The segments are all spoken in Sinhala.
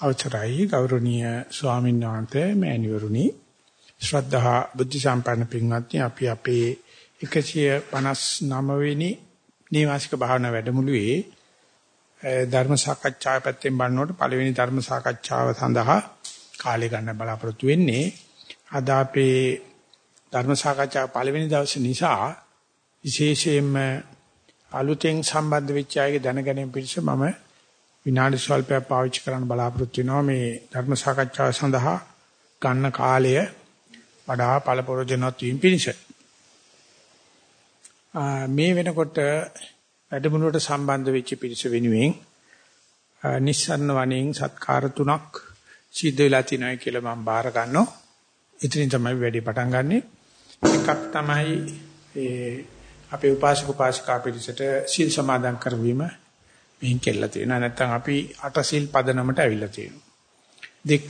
අවසරයි ගෞරවනීය ස්වාමීන් වහන්සේ මෑණිවරුනි. ශ්‍රද්ධා බුද්ධ සම්පන්න පින්වත්නි අපි අපේ 159 වෙනි නේවාසික භාවනා වැඩමුළුවේ ධර්ම සාකච්ඡාව පැත්තෙන් බලනකොට පළවෙනි ධර්ම සාකච්ඡාව සඳහා කාලය ගන්න බලාපොරොත්තු වෙන්නේ. අද අපේ ධර්ම සාකච්ඡාව පළවෙනි දවසේ නිසා විශේෂයෙන්ම අලුතෙන් සම්බන්ධ වෙච්ච අයගේ දැනගැනීම පිණිස මම විනාඩි ස්වල්පයක් පාවිච්චි කරන්න බලාපොරොත්තු වෙනවා මේ ධර්ම සාකච්ඡාව සඳහා ගන්න කාලය වඩා පළපොරොජනවත් වීම පිණිස. මේ වෙනකොට වැඩමුළුවට සම්බන්ධ වෙච්ච පිරිස වෙනුවෙන් නිස්සරණ වණෙන් සත්කාර තුනක් සිද්ධ වෙලා තිනයි කියලා මම බාර ගන්නවා. ඉතින් තමයි වැඩි පටන් ගන්නෙ. එකක් තමයි ඒ අපේ උපාසක උපාසිකා පිරිසට සීල් සමාදන් කරවීම මෙහින් කෙල්ල තියෙනවා. නැත්නම් අපි අටසිල් පදනමට ඇවිල්ලා තියෙනවා. දෙක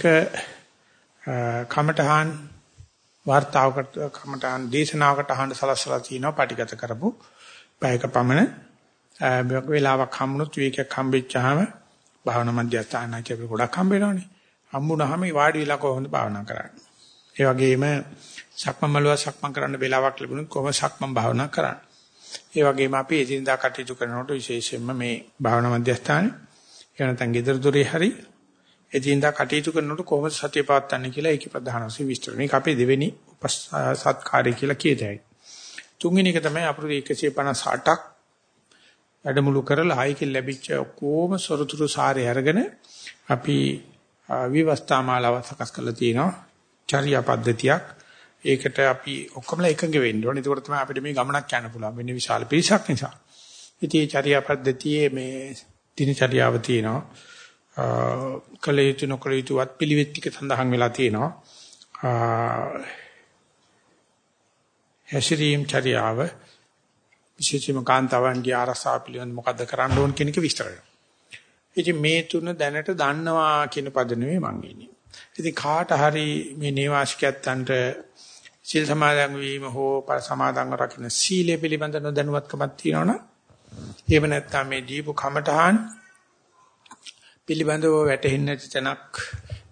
කමඨහන් වார்த்தාවකට කමඨහන් දේශනාවකට අහන්න සලස්සලා තිනවා පටිගත කරපු පැයක පමණ වෙලාවක් හම්බුනොත් විවේකයක් හම්බෙච්චාම භාවනා මධ්‍යස්ථානයි කියලා ගොඩක් හම්බ වෙනවනේ. හම්බුනහම වාඩි වෙලා කොහොමද භාවනා කරන්නේ. ඒ වගේම සක්මන් මළුව සක්මන් කරන්න වෙලාවක් ලැබුණොත් කොහොම සක්මන් භාවනා කරන්නේ. ඒ වගේම අපි එදිනදා කටයුතු කරනකොට විශේෂයෙන්ම මේ භාවනා මධ්‍යස්ථානේ එහෙම නැත්නම් gedara dore hari එදිනදා කටයුතු කරනකොට කොහොමද සතිය පවත්වන්නේ කියලා ඒකේ ප්‍රධාන වශයෙන් විස්තර. මේක අපේ දෙවෙනි සත්කාරය කියලා කියතයි. තුන්වෙනි එක තමයි අපුරු 158ක් වැඩමුළු කරලා ආයිකෙන් ලැබිච්ච ඔක්කොම සොරතුරු සාරය අරගෙන අපි විවස්ථාමාලාව සකස් කරලා තියෙනවා. චර්යා පද්ධතියක් ඒකට අපි ඔක්කොමලා එකඟ වෙන්න ඕනේ. ඒක තමයි අපිට මේ ගමනක් යන්න පුළුවන්. වෙන්නේ විශාල පිරිසක් නිසා. ඉතින් මේ චර්යා පද්ධතියේ මේ දිනචර්යාව තියෙනවා. කල යුතු නොකල යුතු වත් පිළිවෙත් ටික සඳහන් වෙලා තියෙනවා. හැසිරීම් චර්යාව විශේෂයෙන්ම කාන්තාවන්ගේ ආරසාව පිළිබඳ මොකද්ද කරන්න ඕන කියන එක විස්තර කරනවා. ඉතින් මේ තුන දැනට දන්නවා කියන පදනමේ මම ඉන්නේ. ඉතින් කාට හරි මේ නේවාසිකයන්ට සීල් සමාදන් වීම හෝ සමාදන්ව රකින්න සීලය පිළිබඳ නොදැනුවත්කමක් තියෙනවනම් එහෙම නැත්නම් මේ දීපු කමඨහන් පිළිබඳව වැටහෙන්නේ නැති තැනක්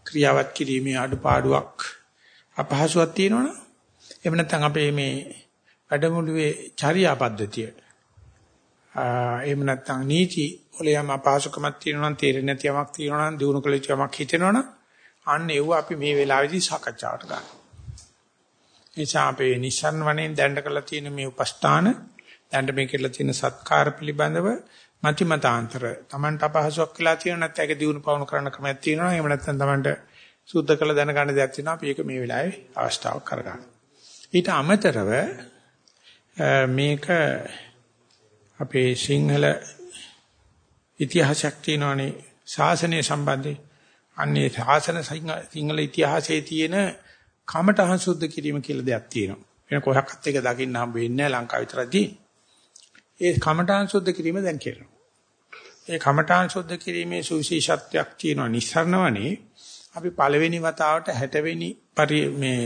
ක්‍රියාවත් කිරීමේ අඩුපාඩුවක් අපහසුයක් තියෙනවනම් එහෙම නැත්නම් අපේ මේ වැඩමුළුවේ චර්යා පද්ධතිය එහෙම නැත්නම් නීති වල යම් අපහසුකමක් තියෙනවනම් තේරෙන්නේ නැති යමක් තියෙනවනම් දිනු කළ යුතු යමක් හිතෙනවනම් අන්න ඒව අපි මේ වෙලාවේදී සාකච්ඡාවට ගන්නවා නිසා අපේ නිසන් වනේ දැඬ කරලා තියෙන මේ උපස්ථාන දැඬ මේ කියලා තියෙන සත්කාර පිළිබඳව මති මතාන්තර Tamanට අපහසුයක් කියලා තියෙන නැත්නම් ඒක දිනු පවණු කරන්න ක්‍රමයක් තියෙනවා. එහෙම නැත්නම් Tamanට සුද්ධ කළ දැනගන්න දෙයක් තියෙනවා. අපි ඒක මේ වෙලාවේ අවස්ථාවක් කරගන්න. ඊට අමතරව මේක අපේ සිංහල ඉතිහාසයක් තියෙනවානේ. ශාසනය සම්බන්ධයෙන්. අන්නේ ශාසන සිංහල ඉතිහාසයේ තියෙන කමඨහං සුද්ධ කිරීම කියලා දෙයක් තියෙනවා. වෙන කොහොක්වත් එක දකින්න හම්බ වෙන්නේ නැහැ ලංකාව විතරදී. ඒ කමඨහං සුද්ධ කිරීම දැන් කියනවා. ඒ කමඨහං සුද්ධ කිරීමේ සුවිශේෂත්වයක් තියෙනවා නිස්සරණවනේ. අපි පළවෙනි වතාවට 60 වෙනි පරි මේ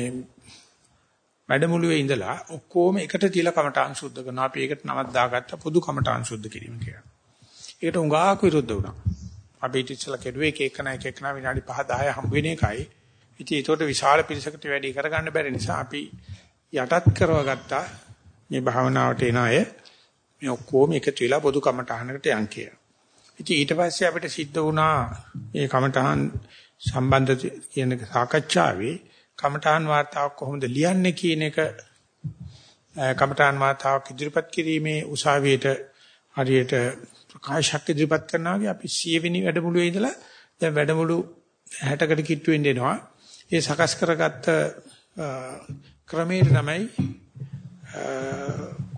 වැඩමුළුවේ ඉඳලා ඔක්කොම එකට තියලා කමඨාන් සුද්ධ කරනවා. අපි ඒකට නමක් දාගත්ත පොදු කමඨාන් සුද්ධ කිරීම කියලා. ඒකට උඟාක විරුද්ධ වුණා. අපි ඉතිසලා කෙරුවේ එක එකන එක එකන විනාඩි 5 10 හම්බ වෙන එකයි. ඉතින් ඒකට විශාල පිරිසකට වැඩි කරගන්න බැරි නිසා අපි යටත් කරවගත්තා මේ භාවනාවට එන අය මේ ඔක්කොම එකතු වෙලා පොදු කමටහනකට යන් කියලා. ඉතින් ඊට පස්සේ අපිට සිද්ධ වුණා මේ කමටහන් සම්බන්ධ කියන සාකච්ඡාවේ කමටහන් වාර්තාවක් කොහොමද ලියන්නේ කියන එක කමටහන් වාර්තාවක් ඉදිරිපත් කිරීමේ උසාවියට හරියට ප්‍රකාශයක් ඉදිරිපත් කරනවා වගේ අපි 100 වෙනි වැඩමුළුවේ ඉඳලා දැන් වැඩමුළු 60කට කිට්ටු වෙන්න එනවා. ඒ සකස් කරගත්ත ක්‍රමයේ තමයි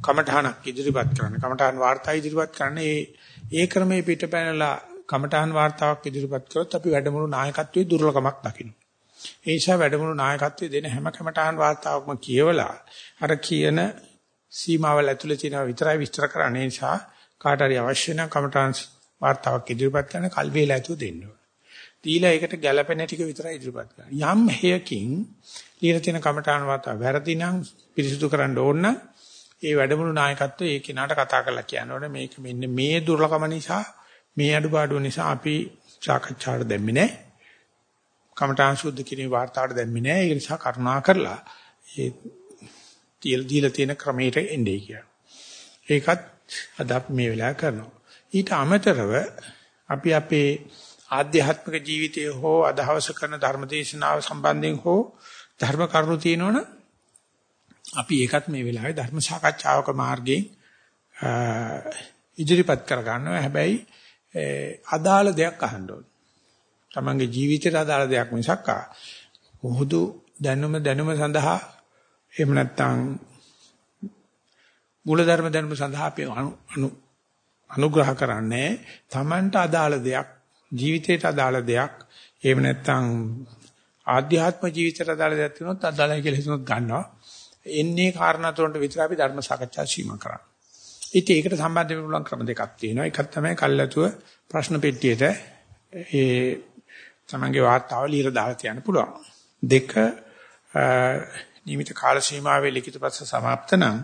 කමඨහනක් ඉදිරිපත් කරන්නේ. කමඨහන් වාර්තා ඉදිරිපත් කරන්නේ ඒ ඒ ක්‍රමයේ පිටපැනලා කමඨහන් වාර්තාවක් ඉදිරිපත් කරොත් අපි වැඩමුළු නායකත්වයේ දුර්ලභමක් දකින්න. ඒ නිසා වැඩමුළු නායකත්වයේ දෙන හැම කමඨහන් වාර්තාවක්ම කියවලා අර කියන සීමාවල් ඇතුළේ තියෙනවා විතරයි විස්තර කරන්නේ. ඒ නිසා කාට හරි අවශ්‍ය නම් කමඨහන් වාර්තාවක් ඉදිරිපත් කරන කල් වේලා ඇතුව දෙන්න ඕන. දීලා ඒකට ගැළපෙන ටික විතරයි ඉදිරිපත් කරන්නේ. යම් හේයකින් ලියලා තියෙන කමඨාන වාර්තා වැරදි නම් පිරිසිදු කරන්න ඕන නම් ඒ වැඩමුළු නායකත්වය ඒ කෙනාට කතා කරලා කියන්න ඕනේ මේක මෙන්න මේ දුර්ලභම නිසා මේ අඩුපාඩුව නිසා අපි සාකච්ඡාවට දෙන්නේ නැහැ. කමඨාන් සුද්ධ කිරීමේ වාර්තාවට දැම්මේ නැහැ. ඒ නිසා කරුණා කරලා ඒ තියලා දීලා තියෙන ක්‍රමයට එන්නේ කියලා. ඒකත් අද අපි මේ වෙලාව කරනවා. ඊට අමතරව අපි අපේ ආධ්‍යාත්මික ජීවිතය හෝ අදහවස කරන ධර්මදේශනාව සම්බන්ධයෙන් හෝ ධර්ම කරුණු තියෙනවනේ අපි ඒකත් මේ වෙලාවේ ධර්ම සාකච්ඡාවක මාර්ගයෙන් ඉදිරිපත් කර ගන්නවා. හැබැයි අදාළ දෙයක් අහන්න ඕනේ. තමන්ගේ ජීවිතයට අදාළ දෙයක් මිසක් ආ මොහොදු දැනුම දැනුම සඳහා එහෙම නැත්නම් මූලධර්ම දැනුම සඳහා අපි අනු අනුග්‍රහ කරන්නේ තමන්ට අදාළ දෙයක් ජීවිතයට අදාළ දෙයක් එහෙම නැත්නම් ආධ්‍යාත්ම ජීවිතයට අදාළ දෙයක් තියෙනොත් අදාළයි කියලා හිතනොත් ගන්නවා එන්නේ කාරණා තුනට විතර අපි ධර්ම සාකච්ඡා සීමා කරන්නේ ඉතින් ඒකට සම්බන්ධ වෙන්න පුළුවන් ක්‍රම දෙකක් තියෙනවා එකක් තමයි කල්ලාතුව ප්‍රශ්න පෙට්ටියට ඒ තමන්ගේ වාර්තාව ලියලා දාලා තියන්න පුළුවන් දෙක නියමිත කාල සීමාවේ ලිඛිත ප්‍රශ්න સમાપ્ત නම්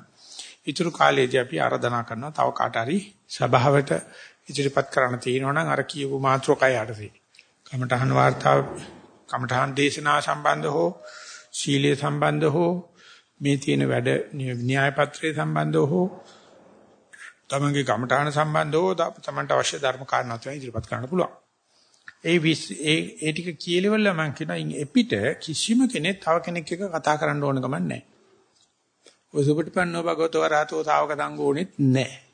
ඊතුරු කාලයේදී අපි ආරාධනා කරනවා තව කාට හරි සභාවට ඉදිරිපත් කරන්න තියෙනවා නම් අර කියපු මාත්‍රකය යටතේ. කමඨහන් වාර්තාව කමඨහන් දේශනා සම්බන්ධ හෝ ශීලයේ සම්බන්ධ හෝ මේ තියෙන වැඩ න්‍යාය පත්‍රයේ සම්බන්ධ හෝ තමන්ගේ කමඨහන සම්බන්ධ හෝ තමන්ට අවශ්‍ය ධර්ම කාරණා තුන ඉදිරිපත් කරන්න පුළුවන්. ඒ ඒ ඒ ටික කියලෙවල මම කියනවා එපිට කිසිම කෙනෙක් තව කෙනෙක් එක්ක කතා කරන්න ඕන ගමන් නැහැ. ඔය සුපටිපන්නෝ භගවතෝ රහතෝ තාවක දංගෝනෙත් නැහැ.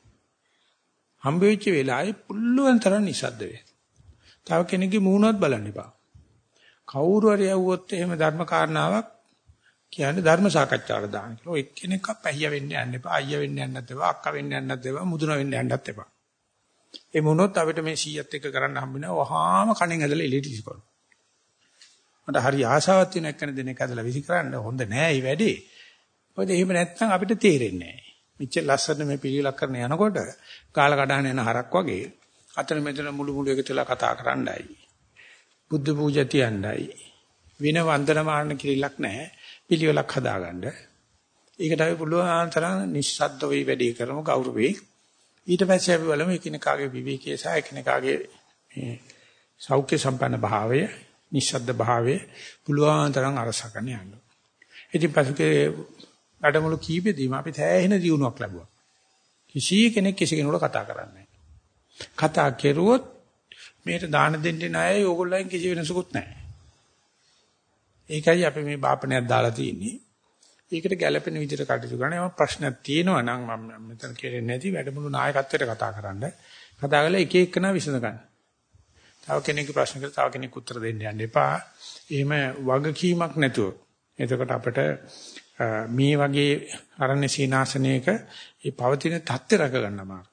හම්බ වෙච්ච වෙලාවේ පුළුවන් තරම් නිසද්ද වෙන්න. තව කෙනෙක්ගේ මූණවත් බලන්න එපා. කවුරු හරි යවුවොත් එහෙම ධර්ම කාරණාවක් කියන්නේ ධර්ම සාකච්ඡාවට දාන්න කියලා. ඔය එක්කෙනෙක්ව පැහිය වෙන්න යන්න එපා. අයියා වෙන්න යන්නත් එපා. අක්කා වෙන්න යන්නත් එපා. මුදුන වෙන්න යන්නත් එපා. ඒ මොනොත් අපිට මේ 100ත් එක්ක කරන්න හම්බුනේ වහාම කණෙන් ඇදලා එළියට ඉස්කොන. මට හරි ආසාවක් තියෙන එක්කෙන දෙනෙක් ඇදලා විසි කරන්න හොඳ නෑ මේ වැඩේ. මොකද එහෙම නැත්නම් අපිට තේරෙන්නේ නෑ. මෙච්චර ලස්සන මේ පිළිලක් කරන යනකොට කාල කඩහන යන හරක් වගේ අතන මෙතන මුළු මුළු එකතුලා කතා කරන්නයි. බුද්ධ පූජා තියන්නයි. වින වන්දන මාන කිරිලක් නැහැ. පිළිවෙලක් හදාගන්න. ඒකට අපි පුළුවන් තරම් නිස්සද්ද වෙයි වැඩි කරමු ගෞරවේ. ඊට පස්සේ අපි බලමු එකිනෙකාගේ විවේකයේ සහ එකිනෙකාගේ මේ සෞඛ්‍ය සම්පන්න භාවය, නිස්සද්ද භාවය පුළුවන් තරම් අරසකන යන්න. ඉතින් පසුකේ වැඩමුළු කීපෙදීම අපි තෑහෙන දියුණුවක් ලැබුවා. කිසි කෙනෙක් කිසි කෙනෙකුට කතා කරන්නේ කතා කෙරුවොත් මේට දාන දෙන්නේ නැහැ ඕගොල්ලන් කිසි වෙනසකුත් නැහැ. ඒකයි අපි මේ බාපණයක් දාලා තියෙන්නේ. ඒකට ගැළපෙන විදිහට කටයුතු කරන ඒවා ප්‍රශ්නක් තියෙනවා නම් මම මෙතන කියන්නේ නැති වැඩමුළු නායකත්වයට කතා කරන්න. කතා කරලා එක එකනා විසඳ ගන්න. තව කෙනෙකුගේ ප්‍රශ්නකට තව කෙනෙක් උත්තර දෙන්න යන්න එපා. එහෙම වගකීමක් නැතුව. එතකොට අපිට මේ වගේ අරණ්‍ය සීනාසනයක මේ පවතින தත්ත්ව රැක ගන්නවා.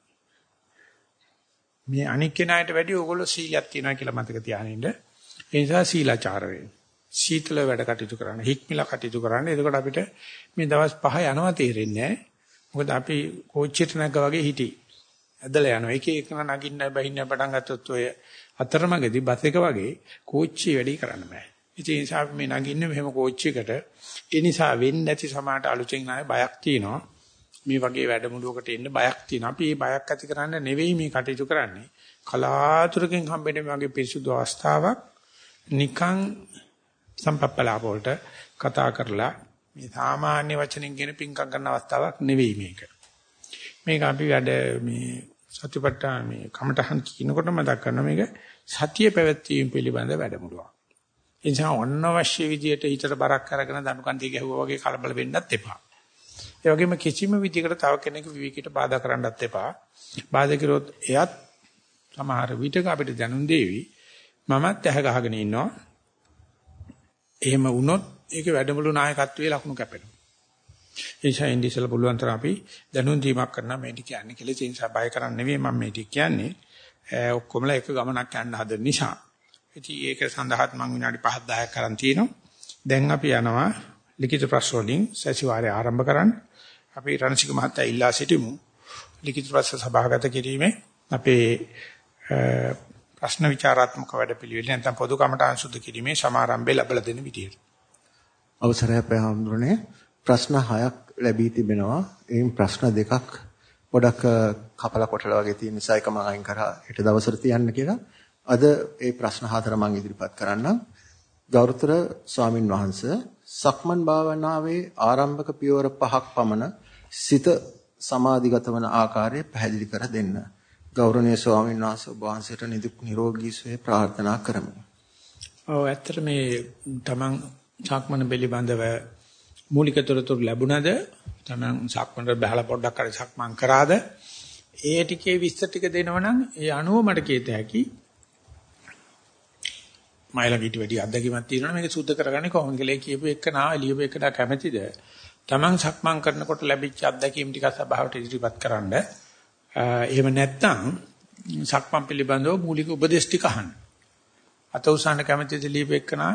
මේ අනික් කෙනාට වැඩිය ඕගොල්ලෝ සීලයක් තියනවා කියලා මතක තියාගෙන ඉන්න. ඒ නිසා සීලාචාර වෙන්න. සීතල වැඩ කටයුතු කරන්න, හික්මිලා කටයුතු කරන්න. එතකොට අපිට මේ දවස් පහ යනවා තේරෙන්නේ නැහැ. මොකද අපි කෝච්චියට නැග්ගා වගේ හිටියේ. ඇදලා යනවා. එක එක නගින්න බහින්න පටන් ගත්තොත් ඔය අතරමඟදී බස් එක වගේ කෝච්චිය වැඩි කරන්න බෑ. ඒ නිසා මේ නගින්නේ මෙහෙම කෝච්චියකට ඒ නිසා වෙන්නේ නැති සමාහට අලුතෙන් ආයේ බයක් තියෙනවා. මේ වගේ වැඩමුළුවකට එන්න බයක් තියෙනවා. අපි මේ බයක් ඇති කරන්න නෙවෙයි මේ කටයුතු කරන්නේ. කලාතුරකින් හම්බෙන මේ වගේ පිරිසුදු අවස්ථාවක් නිකන් සම්පප්පලාප වලට කතා කරලා මේ සාමාන්‍ය වචනෙන් කියන පිංකම් කරන අවස්ථාවක් නෙවෙයි මේක. මේක අපි වැඩ මේ සතිපට්ඨාන මේ කමඨහන් කියනකොට මතක් කරනවා මේක සතිය පැවැත්වීම පිළිබඳ වැඩමුළුවක්. ඒ නිසා අනවශ්‍ය විදියට හිතට බරක් අරගෙන දනුකන්දේ ගැහුවා වගේ කලබල වෙන්නත් එපා. ඒ වගේම කිසිම විදිහකට තව කෙනෙකු විවිකයට බාධා කරන්නත් එපා. බාධා කරොත් එයත් සමහර විටක අපිට දැනුම් දෙවි. මමත් ඇහ ගහගෙන ඉන්නවා. එහෙම වුණොත් ඒක වැඩමුළු නායකත්වයේ ලකුණු කැපෙනවා. ඒ නිසා ඉන්දිසල පුළුවන් තරම් අපි දැනුම් දීමක් කරනවා මේ ටික කියන්නේ කියලා ඒ නිසා බය කරන්නේ නෙවෙයි මම මේ ටික කියන්නේ. ඔක්කොමලා එක ගමනක් යන්න හදන නිසා. ඉතින් ඒක සඳහාත් මම විනාඩි 5 10ක් කරන් තියෙනවා. දැන් අපි යනවා ලිඛිත ප්‍රශ්න වලින් සතිವಾರය ආරම්භ කරන්න. අපි රණසික මහත්තයා ඉල්ලා සිටිමු. ලිඛිත ප්‍රශ්න සභාගත කිරීමේ අපේ ප්‍රශ්න විචාරාත්මක වැඩපිළිවෙල නැත්නම් පොදු කමටහන් සුද්ධ කිරීමේ සමාරම්භය ලැබලා දෙන විදියට. අවසරයි අපේ හඳුරන්නේ ප්‍රශ්න 6ක් ලැබී තිබෙනවා. එයින් ප්‍රශ්න දෙකක් පොඩක් කපලා කොටලා වගේ තියෙන නිසා එක මම අයින් කරා හෙට දවසට තියන්න කියලා. අද ඒ ප්‍රශ්න හතර මම ඉදිරිපත් කරන්නම්. ගෞරවතර ස්වාමින් වහන්සේ සක්මන් භාවනාවේ ආරම්භක පියවර පහක් පමණ සිත සමාධිගත වන ආකාරය පැහැදිලි කර දෙන්න. ගෞරවනීය ස්වාමීන් වහන්සේ ඔබ වහන්සේට නිරෝගී සුවය ප්‍රාර්ථනා කරමි. ඔව් ඇත්තට මේ තමන් සක්මන පිළිබඳව මූලික තොරතුරු ලැබුණද තමන් සක්මනට බහලා පොඩ්ඩක් හරි සක්මන් කරාද ඒ ටිකේ විස්තර ටික දෙනවනම් ඒ අනුව මට කියත හැකි මයිලඟ ඊට වැඩි අත්දැකීමක් තියෙනවා. මේක සුද්ධ කරගන්නේ කොහොමද කියලා කියපු එක නා ලියපු එකට කැමැතිද? තමන් සක්මන් කරනකොට ලැබිච්ච අත්දැකීම් ටික සභාවට ඉදිරිපත් කරන්න. එහෙම නැත්නම් සක්මන් පිළිබඳව මූලික උපදේශ ටික අහන්න. අත උසන්න කැමැතිද ලියපු එක නා?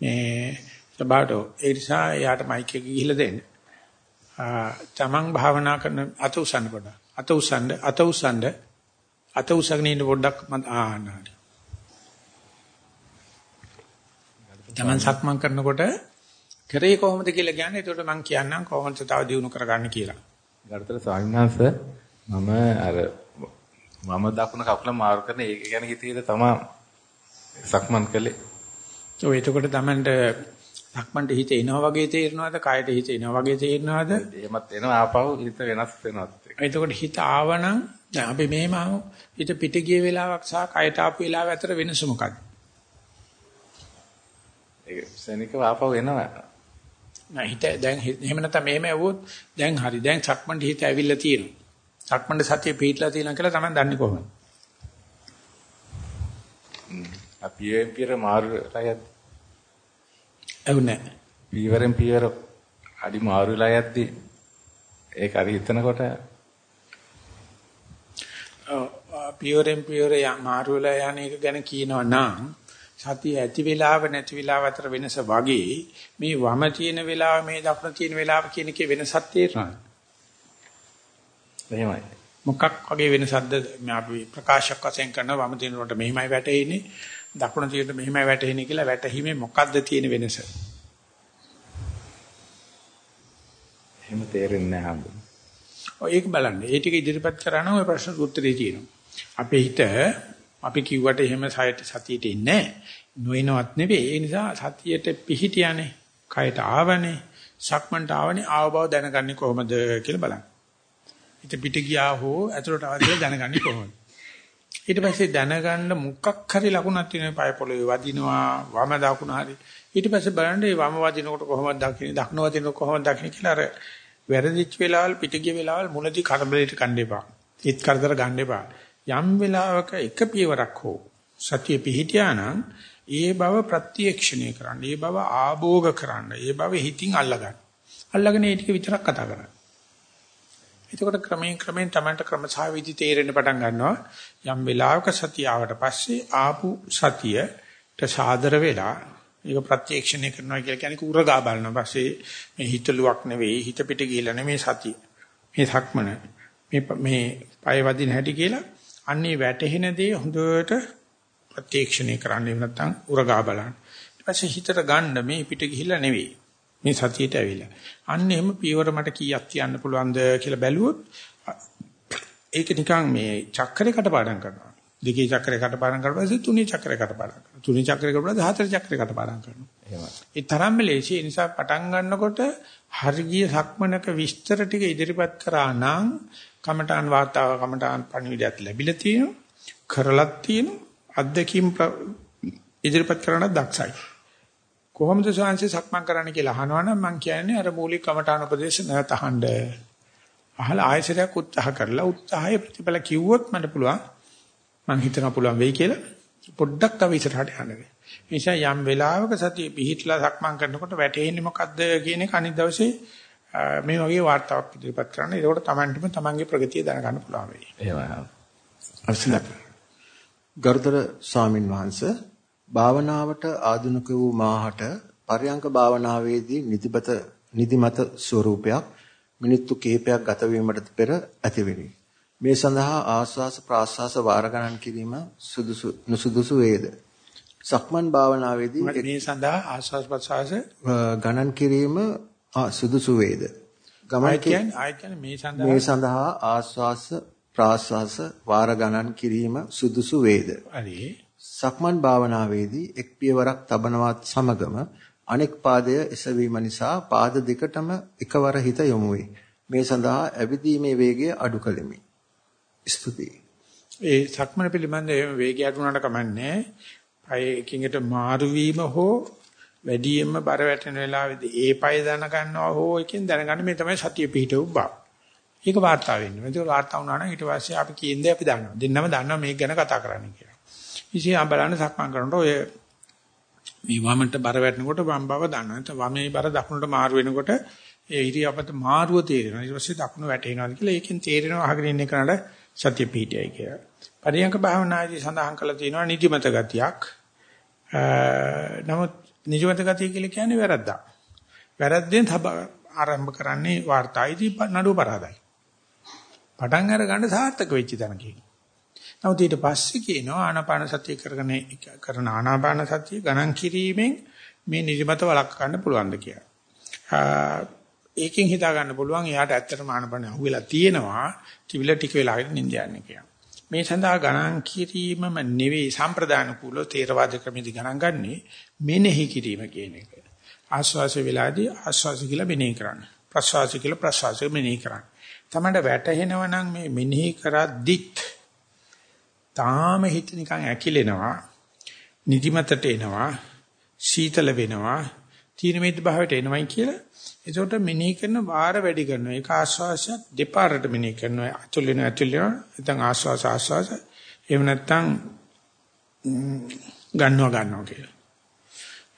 මේ සභාවට ඒ නිසා එයාට මයික් එක ගිහිල්ලා දෙන්න. තමන් භාවනා කරන අත උසන්න පොඩ්ඩක්. අත උසන්න අත උසන්න අත උසගෙන ඉන්න පොඩ්ඩක් ආන්න තමන් සක්මන් කරනකොට කරේ කොහොමද කියලා කියන්නේ. ඒකට මම කියන්නම් කොහොමද තව දියුණු කරගන්න කියලා. ගරුතර ස්වාමීන් වහන්සේ මම අර මම දකුණ කකුල මාරු කරන ඒක ගැන හිතේද තමා සක්මන් කළේ. ඔය එතකොට තමන්ට සක්මන්ට හිත එනවා වගේ තේරෙනවද? කයට හිත එනවා වගේ තේරෙනවද? එහෙමත් එනවා ආපහු හිත වෙනස් වෙනවා. එතකොට හිත ආවනම් දැන් අපි මෙහෙම හිත පිට ගිය වෙලාවක් සහ කයට ආපු වෙලාව අතර වෙනස මොකක්ද? ඒක සෙනිකව ආපහු එනවා. නෑ හිත දැන් එහෙම නැත්නම් මෙහෙම ඇවුවොත් දැන් හරි දැන් සක්මන්ට හිත ඇවිල්ලා තියෙනවා. සක්මන්ට සතිය පිටලා තියෙනවා කියලා තමයි දන්නේ කොහොමද? අපි පියර මාරුලා යද්දි. ඇහුනේ. පීවරෙන් පීවර අඩි මාරුලා යද්දි ඒක හරි හිතනකොට පියවරෙන් පියවර මාරුලා යන එක ගැන කියනවා නම් සතිය ඇති වෙලාව නැති වෙලාව අතර වෙනස වගේ මේ වම තියෙන වෙලාව මේ දකුණ තියෙන වෙලාව කියන එකේ වෙනසක් තේරෙනවා. එහෙමයි. මොකක් වගේ වෙනසක්ද අපි ප්‍රකාශයක් වශයෙන් කරන වම තියෙනකොට මෙහිමයි වැටෙන්නේ දකුණ තියෙනකොට මෙහිමයි වැටෙන්නේ කියලා වැටහිමේ මොකක්ද තියෙන වෙනස? එහෙම තේරෙන්නේ නැහැ හම්බුනේ. ඔය ඒක බලන්න. ඒ ටික ඉදිරිපත් කරා නම් ඔය ප්‍රශ්නට උත්තරේ තියෙනවා. අපේ හිත අපි කිව්වට එහෙම සතියට ඉන්නේ නොයනවත් නෙවෙයි. ඒ නිසා සතියට පිහිටියානේ. කයට ආවනේ. සක්මන්ට ආවනේ ආව බව දැනගන්නේ කොහොමද කියලා බලන්න. හිත පිට ගියා හෝ ඇතුළට ආව කියලා දැනගන්නේ කොහොමද? ඊට පස්සේ දැනගන්න මොකක් හරි ලකුණක් තියෙනවා පය පොළවේ වදිනවා වම දකුණ හරි. ඊට පස්සේ බලන්න මේ වම වදිනකොට කොහොමද දකින්නේ දකුණ වදිනකොට කොහොමද දකින්නේ කියලා අර වැරදිච්ච වෙලාවල් පිට ගිය වෙලාවල් මුලදී කරදරයට ගන්න එපා. ඒත් කරදර ගන්න එපා. යම් වෙලාවක එක පියවරක් හෝ සතිය පිහිටියා නම් ඒ බව ප්‍රත්‍යක්ෂණය කරන්න. ඒ බව ආභෝග කරන්න. ඒ බව හිතින් අල්ලගන්න. අල්ලගෙන ඒ ටික විතරක් කතා කරන්න. එතකොට ක්‍රමයෙන් ක්‍රමයෙන් Tamanට ක්‍රමසහ විදි තේරෙන්න පටන් ගන්නවා. යම් වෙලාවක සතිය ආවට පස්සේ ආපු සතියට සාදර වෙලා ඒක ප්‍රත්‍යක්ෂණය කරනවා කියලා කියන්නේ කුරගා බලනවා. පස්සේ මේ හිතලුවක් නෙවෙයි හිත පිට ගිහලා නෙමේ සතිය. මේ සක්මන මේ මේ පය වදින හැටි කියලා අන්නේ වැටහෙන දේ හොඳට ප්‍රත්‍යක්ෂණය කරන්න එහෙම නැත්නම් උරගා බලන්න. ඊට පස්සේ හිතට ගන්න මේ පිට ගිහිල්ලා නෙවෙයි. මේ සතියට ඇවිල්ලා. අන්න එහෙම පියවර මට කීයක් තියන්න පුළුවන්ද කියලා බැලුවොත් ඒක නිකන් මේ චක්‍රයකට පාඩම් කරනවා. දෙකේ චක්‍රයකට පාඩම් කරලා පස්සේ තුනේ චක්‍රයකට පාඩම් කරනවා. තුනේ චක්‍රයකට පස්සේ හතර චක්‍රයකට පාඩම් කරනවා. එහෙමයි. ඒ තරම්ම ලේසි. ඒ නිසා පටන් ගන්නකොට හරිය සක්මනක විස්තර ටික ඉදිරිපත් කරා නම් කමඨාන් වාතාව කමඨාන් පණිවිඩයක් ලැබිලා තියෙනවා. කරලත් තියෙනවා. අත්දැකීම් ඉදිරිපත් කරන දක්ෂයි. කොහොමද සාංශය සක්මන් කරන්න කියලා අහනවනම් මම කියන්නේ අර මූලික කමඨාන උපදේශ නැවත අහන්න. අහලා ආයසරයක් උත්සාහ කරලා උත්සාහයේ ප්‍රතිඵල කිව්වොත් මට පුළුවන් මම හිතනවා පුළුවන් වෙයි කියලා පොඩ්ඩක් තව ඉස්සරහට යන්න. නිසා යම් වෙලාවක සතිය පිහිටලා සක්මන් කරනකොට වැටෙන්නේ මොකද්ද කියන එක අනිත් දවසේ මේ වගේ වார்த்தාවක් ඉදිරිපත් කරන්න. ඒකෝට Tamanටම Tamanගේ ප්‍රගතිය දැනගන්න පුළුවන් වෙයි. එහෙමයි. ගරුතර ස්වාමින් වහන්සේ භාවනාවට ආධුනික වූ මාහට පරයන්ක භාවනාවේදී නිදිමත නිදිමත ස්වરૂපයක් මිනිත්තු කිහිපයක් ගත වීමට පෙර ඇතිවිනි. මේ සඳහා ආස්වාස ප්‍රාස්වාස වාර ගණන් කිරීම සුදුසු නුසුදුසු වේද? සක්මන් භාවනාවේදී මේ සඳහා ආස්වාස් ප්‍රාස්වාස ගණන් කිරීම සුදුසු වේද? ගමන් කියන්නේ මේ සඳහා මේ සඳහා ආස්වාස ප්‍රාස්වාස වාර ගණන් කිරීම සුදුසු වේද? හරි. සක්මන් භාවනාවේදී එක් පියවරක් තබනවත් සමගම අනෙක් පාදය එසවීම නිසා පාද දෙකටම එකවර හිත යොමු වේ. මේ සඳහා ඇවිදීමේ වේගය අඩු කළෙමි. ස්තුතියි. ඒ සක්මන පිළිබඳ වේගය අඩු වුණාට කමන්නේ. පය එකින් එකට මාරු වීම හෝ වැඩියෙන්ම බර වැටෙන වෙලාවේදී ඒ පය දැන ගන්නවා හෝ එකෙන් දැනගන්න මේ තමයි සතිය පිහිටවු බව. ඒක වාර්තා වෙන්නේ. ඒක වාර්තා වුණා නම් ඊට පස්සේ අපි කියන්නේ අපි දන්නවා. දෙන්නම දන්නවා මේක ගැන කතා කරන්න කියලා. ඉතින් ආ බලන්න සක්මන් කරනකොට ඔය මේ වමට බර වැටෙනකොට වම් බව දන්නවා. නැත්නම් වමේ බර දකුණට මාරු වෙනකොට ඒ ඉරියපත මාරුව තේරෙනවා. ඊට පස්සේ දකුණ වැටෙනවා කියලා ඒකෙන් තේරෙනවා අහගෙන ඉන්න කෙනාට සතිය පිහිටයි කියලා. පරියංක භාවනාදී සඳහන් කරලා තියෙනවා නිදිමත ගතියක්. නමුත් නිදිමත ගතිය කියලා කියන්නේ වැරද්දක්. වැරද්දෙන් ආරම්භ කරන්නේ වාර්තායිදී නඩුව පරාදයි. පටන් අර ගන්න සාර්ථක වෙච්ච තැන කියනවා. නමුත් ඊට පස්සේ කියනවා ආනාපාන සතිය කරගෙන කරන ආනාපාන සතිය ගණන් කිරීමෙන් මේ නිදිමත වළක්ව ගන්න පුළුවන්ද කියලා. ඒකෙන් හිතා ගන්න පුළුවන් එයාට ඇත්තටම ආනාපාන අහුවෙලා තියෙනවා තිබිල ටික වෙලාවකට නිින්ද යන්නේ කියලා. මේ සඳහා ගණන් කිරීමම නෙවෙයි සම්ප්‍රදාන කුල තේරවාද ක්‍රමෙදි ගණන් ගන්නේ මෙනෙහි කිරීම කියන එක. ආස්වාස වෙලාදී ආස්වාස කියලා මෙනෙහි කරන්න. ප්‍රස්වාස කියලා ප්‍රස්වාස මෙනෙහි කරන්න. තමයි වැටහෙනවා නම් මේ මෙනෙහි කරද්දිත් තාම හිත නිකන් ඇකිලෙනවා නිදිමතට එනවා සීතල වෙනවා තීන මිද්ද භාවයට එනවයි කියලා එතකොට මෙනෙහි කරන වාර වැඩි කරනවා ඒක ආස්වාසය දෙපාරට මෙනෙහි කරනවා අතුල් වෙනවා අතුල් වෙනවා නැත්නම් ආස්වාස ආස්වාස එහෙම නැත්නම් ගන්නවා ගන්නවා කියලා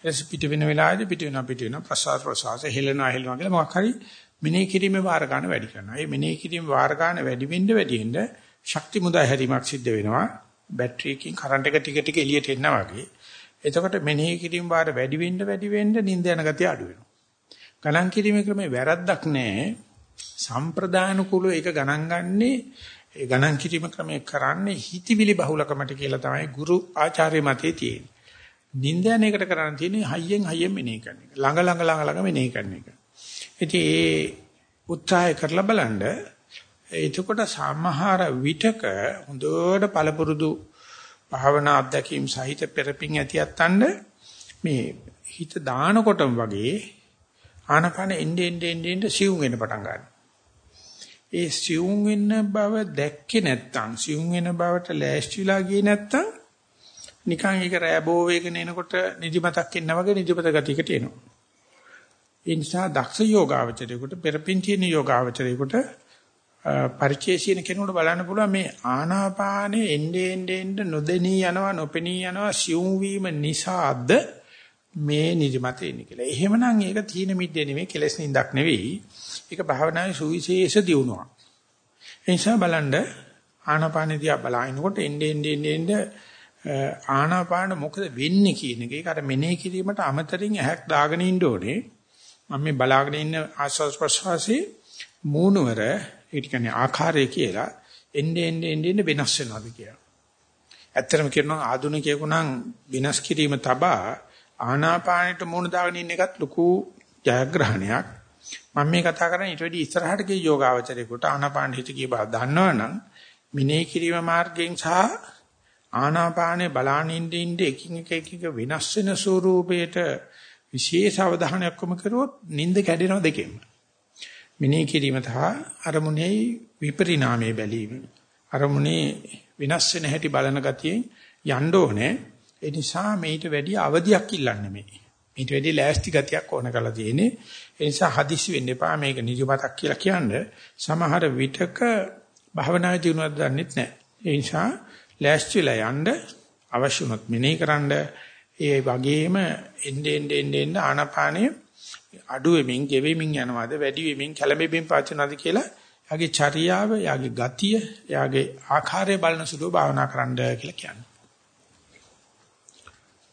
එස් පිට වෙන වෙලාවේදී පිට වෙනවා පිට වෙනවා ප්‍රසාර ප්‍රසාස හෙලනවා හෙලනවා කියලා මොකක් හරි මෙනෙහි කිරීමේ වාර ගන්න වැඩි කරනවා. ඒ මෙනෙහි කිරීමේ වාර ගන්න වැඩි වෙන්න වැඩි වෙන්න ශක්ති මුදා හැරීමක් සිද්ධ වෙනවා. බැටරි එකකින් කරන්ට් එක ටික ටික එළියට එනවා වගේ. එතකොට මෙනෙහි කිරීම වාර වැඩි වෙන්න වැඩි වෙන්න නිින්ද යන ගතිය අඩු වෙනවා. ගණන් කිරීමේ ක්‍රමේ වැරද්දක් නැහැ. සම්ප්‍රදාන කුල ඒක ගණන් ගන්නේ ඒ ගණන් කිරීම ක්‍රමයේ කරන්නේ හිතවිලි බහුලකමට කියලා තමයි ගුරු ආචාර්ය මතේ තියෙන්නේ. නිින්ද යන එකට කරන්න තියෙන්නේ හයියෙන් හයියෙන් මෙනෙහි කරන එක. ළඟ ළඟ ළඟ ළඟ මෙනෙහි කරන එක. ඉතින් ඒ උත්සාහය කරලා බලන්න එතකොට සමහර විටක හොඳට පළපුරුදු භාවනා අධ්‍යක්ීම් සහිත පෙරපින් ඇතියත්තන්න මේ හිත දානකොටම වගේ ආනපන එන්නේ එන්නේ එන්නේ සිවුම් වෙන පටන් ගන්නවා. ඒ සිවුම් වෙන බව දැක්කේ නැත්තම් සිවුම් වෙන බවට ලෑස්තිලා ගියේ නැත්තම් නිකන් ඒක රෑබෝ වේගන එනකොට නිදිමතක් එන්න වගේ නිදිමත ගතියකට එනවා. ඒ නිසා දක්ෂ යෝගාවචරයෙකුට පෙරපින් තියෙන යෝගාවචරයෙකුට පරිචේසින කෙනෙකුට බලන්න පුළුවන් මේ ආනාපානේ එන්නේ එන්නේ නොදෙනී යනවා නොපෙනී යනවා සියුම් වීම නිසාද මේ නිදිමත එන්නේ කියලා. එහෙමනම් ඒක තීන මිද්දේ නෙමෙයි කෙලස් නින්දක් නෙවෙයි. ඒක භාවනාවේ සුවිශේෂ දියුණුවක්. ඒ නිසා බලන්න ආනාපානේ දිහා බලනකොට එන්නේ එන්නේ එන්නේ ආනාපාන මොකද වෙන්නේ කියන එක. ඒක අර මෙනෙහි කිරීමට අමතරින් ඇහක් දාගෙන ඉන්න ඕනේ. මම මේ බලාගෙන ඉන්න ආස්වාස් ප්‍රසවාසී මූණවර ඒ කියන්නේ ආකාරය කියලා එන්නේ එන්නේ එන්නේ වෙනස් වෙනවාද කියලා. ඇත්තටම කියනවා ආධුනිකයෙකු නම් විනාශ කිරීම තබා ආනාපානෙට මූණ දාගෙන ඉන්න එකත් ලොකු ජයග්‍රහණයක්. මම මේ කතා කරන්නේ ඊට වැඩි ඉස්සරහට ගිය යෝගාවචරේකට ආනාපාන හිත කිය බව දන්නවනම් මිනේ කිරීම මාර්ගයෙන් සහ ආනාපානේ බලානින්න ඉන්න එකින් එක එකින් වෙනස් වෙන ස්වරූපයට විශේෂ අවධානයක් යොමු කරුවොත් නිින්ද කැඩෙනවා දෙකෙන්ම. මිනේ කිරීම තහ අරමුණේ විපරිණාමයේ බැලීම. අරමුණේ විනාශ වෙන හැටි බලන ගතියෙන් යන්න ඕනේ. ඒ නිසා මේිට වැඩි අවදියක් ඉල්ලන්නේ මේ. මේිට වැඩි ලෑස්ති ගතියක් ඕන කරලා තියෙන්නේ. ඒ නිසා හදිස්සි වෙන්න එපා මේක නිදිමතක් කියලා කියන්නේ. සමහර විටක භවනා දිනුවක් දන්නෙත් නැහැ. ඒ නිසා ලෑස්තිලා යන්න අවශ්‍ය වුණොත් මෙනෙහි කරන්නේ ඒ වගේම එnde end end end ආනාපානය අඩු වෙමින් ගෙවෙමින් යනවාද වැඩි වෙමින් කැළඹෙමින් පවතිනවාද කියලා යාගේ චර්යාව යාගේ ගතිය යාගේ ආකාරය බලන සුළු භාවනා කරන්න කියලා කියන්නේ.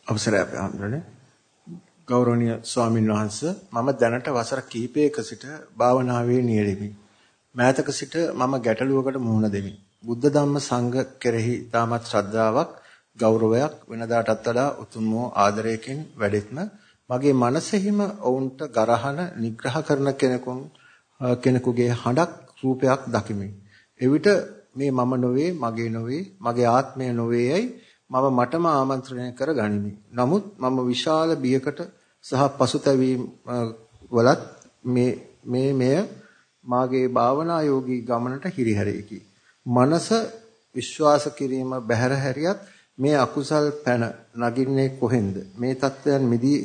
අවසරයි අපේ හඳුනන්නේ ගෞරවනීය ස්වාමින් වහන්සේ මම දැනට වසර කිහිපයක සිට භාවනාවේ නියැලෙමි. මෑතක සිට මම ගැටලුවකට මුහුණ දෙමි. බුද්ධ ධම්ම සංඝ කෙරෙහි තාමත් ශ්‍රද්ධාවක් ගෞරවයක් වෙනදාටත් වඩා උතුම් වූ ආදරයකින් වැඩෙත්ම මගේ මනසෙහිම ඔවුන්ට ගරහන නිග්‍රහ කරන කෙනෙකුන් කෙනෙකුගේ හඬක් රූපයක් දකිමි. එවිට මේ මම නොවේ, මගේ නොවේ, මගේ ආත්මය නොවේයයි මම මටම ආමන්ත්‍රණය කර ගනිමි. නමුත් මම විශාල බියකට සහ පසුතැවීම් වලත් මේ මේ මෙය මාගේ භාවනා යෝගී ගමනට හිරිහැරෙකි. මනස විශ්වාස කිරීම බැහැර හැරියත් මේ අකුසල් පැන නගින්නේ කොහෙන්ද? මේ தත්වයන් මිදී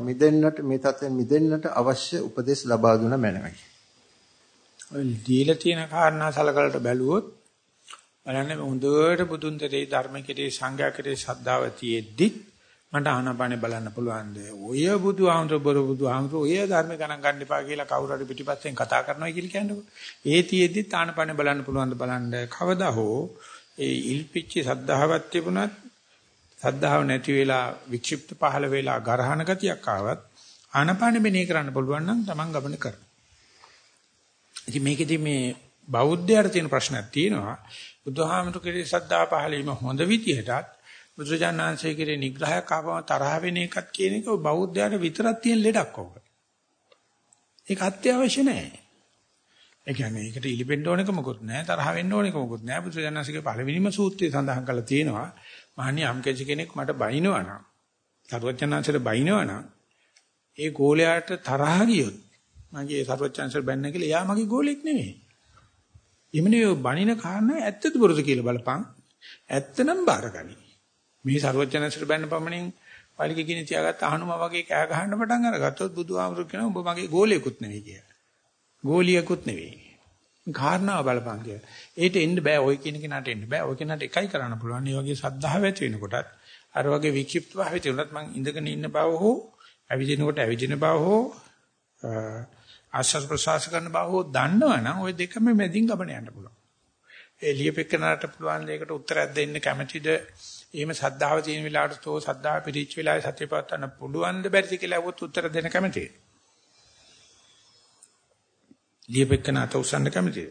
මිදෙන්නට මේ தත්වයන් මිදෙන්නට අවශ්‍ය උපදෙස් ලබා දුන මැනවි. ඔය දීලා තියෙන කාරණා සලකලට බැලුවොත් බලන්න හොඳට බුදුන් දෙරේ ධර්ම කෙරේ සංඝයා කෙරේ ශ්‍රද්ධාව තියෙද්දි මට ආනපානේ බලන්න පුළුවන්ද? ඔය බුදුහාමුදුර බර බුදුහාමුදුර ඔය ධර්ම ගණන් ගන්න එපා කියලා කවුරු හරි පිටිපස්සෙන් කතා කරනවා කියලා කියන්නකො. ඒ තියෙද්දි ආනපානේ බලන්න පුළුවන්ද බලන්න කවදා හෝ ඒ ඉල්පිච්චි සද්ධාවක් තිබුණත් සද්ධාව නැති වෙලා වික්ෂිප්ත පහළ වෙලා ගරහන ගතියක් ආවත් ආනපානෙ මෙනෙහි කරන්න පුළුවන් නම් Taman ගමන කර. ඉතින් මේකෙදි මේ බෞද්ධයාට තියෙන ප්‍රශ්නයක් තියෙනවා. බුදුහාමුදුරු කෙරේ සද්ධා පහළීම හොඳ විදිහටත් බුදුජානනාංශයේ කෙරේ නිග්‍රහයක් ආවම තරහ වෙන එකක් කියන එක බෞද්ධයාට විතරක් තියෙන ලෙඩක් ඕක. ඒක අත්‍යවශ්‍ය නැහැ. ඒ කියන්නේ ඒකට ඉලිපෙන්න ඕනක මොකුත් නැහැ තරහ වෙන්න ඕනක මොකුත් නැහැ බුදුජානනාංශයේ පළවෙනිම සූත්‍රය සඳහන් කරලා තියෙනවා. මහණනි යම් කෙනෙක් මට බයිනවා නම් සරුවචනාංශයට බයිනවා නම් ඒ ගෝලයාට තරහ ගියොත් මගේ සරුවචනාංශයට බැන්න කියලා එයා මගේ ගෝලෙක් නෙමෙයි. එමුනේ බණින කාරණා ඇත්තද බොරුද කියලා බලපන්. ඇත්තනම් බාරගනි. මේ සරුවචනාංශයට බැන්න පමණින් පරිග කිනි තියාගත්ත අහනුම වගේ කෑ ගහන්න පටන් අරගත්තොත් බුදුහාමුදුරු කියනවා ඔබ මගේ ගෝලියෙකුත් නෙවෙයි කියලා. ගෝලියෙකුත් නෙවෙයි. කාරණාව බලපං කියලා. ඒට එන්න බෑ ওই කියන කෙනාට එන්න බෑ. ওই කෙනාට එකයි කරන්න පුළුවන්. මේ වගේ සද්ධාව ඇති වෙනකොටත් අර වගේ වික්ෂිප්ත භාවය තිබුණත් මං ඉඳගෙන ඉන්න බව හෝ ඇවිදිනකොට ඇවිදින බව හෝ ආශ්වාස ප්‍රශ්වාස කරන බව හෝ දන්නවනම් ওই දෙකම මැදින් ගමන යන්න පුළුවන්. ඒ ලියපෙකනට පුළුවන් දෙයකට උත්තරයක් දෙන්න කැමැතිද? එහෙම සද්ධාව තියෙන වෙලාවට තෝ සද්ධාව පිළිච්ච වෙලාවේ සත්‍ය පවත්වන්න පුළුවන් ද බැරිද කියලා අහුවොත් උත්තර දෙන්න කැමැතියි. ලියපෙකන අත උස්සන්න කැමතිද?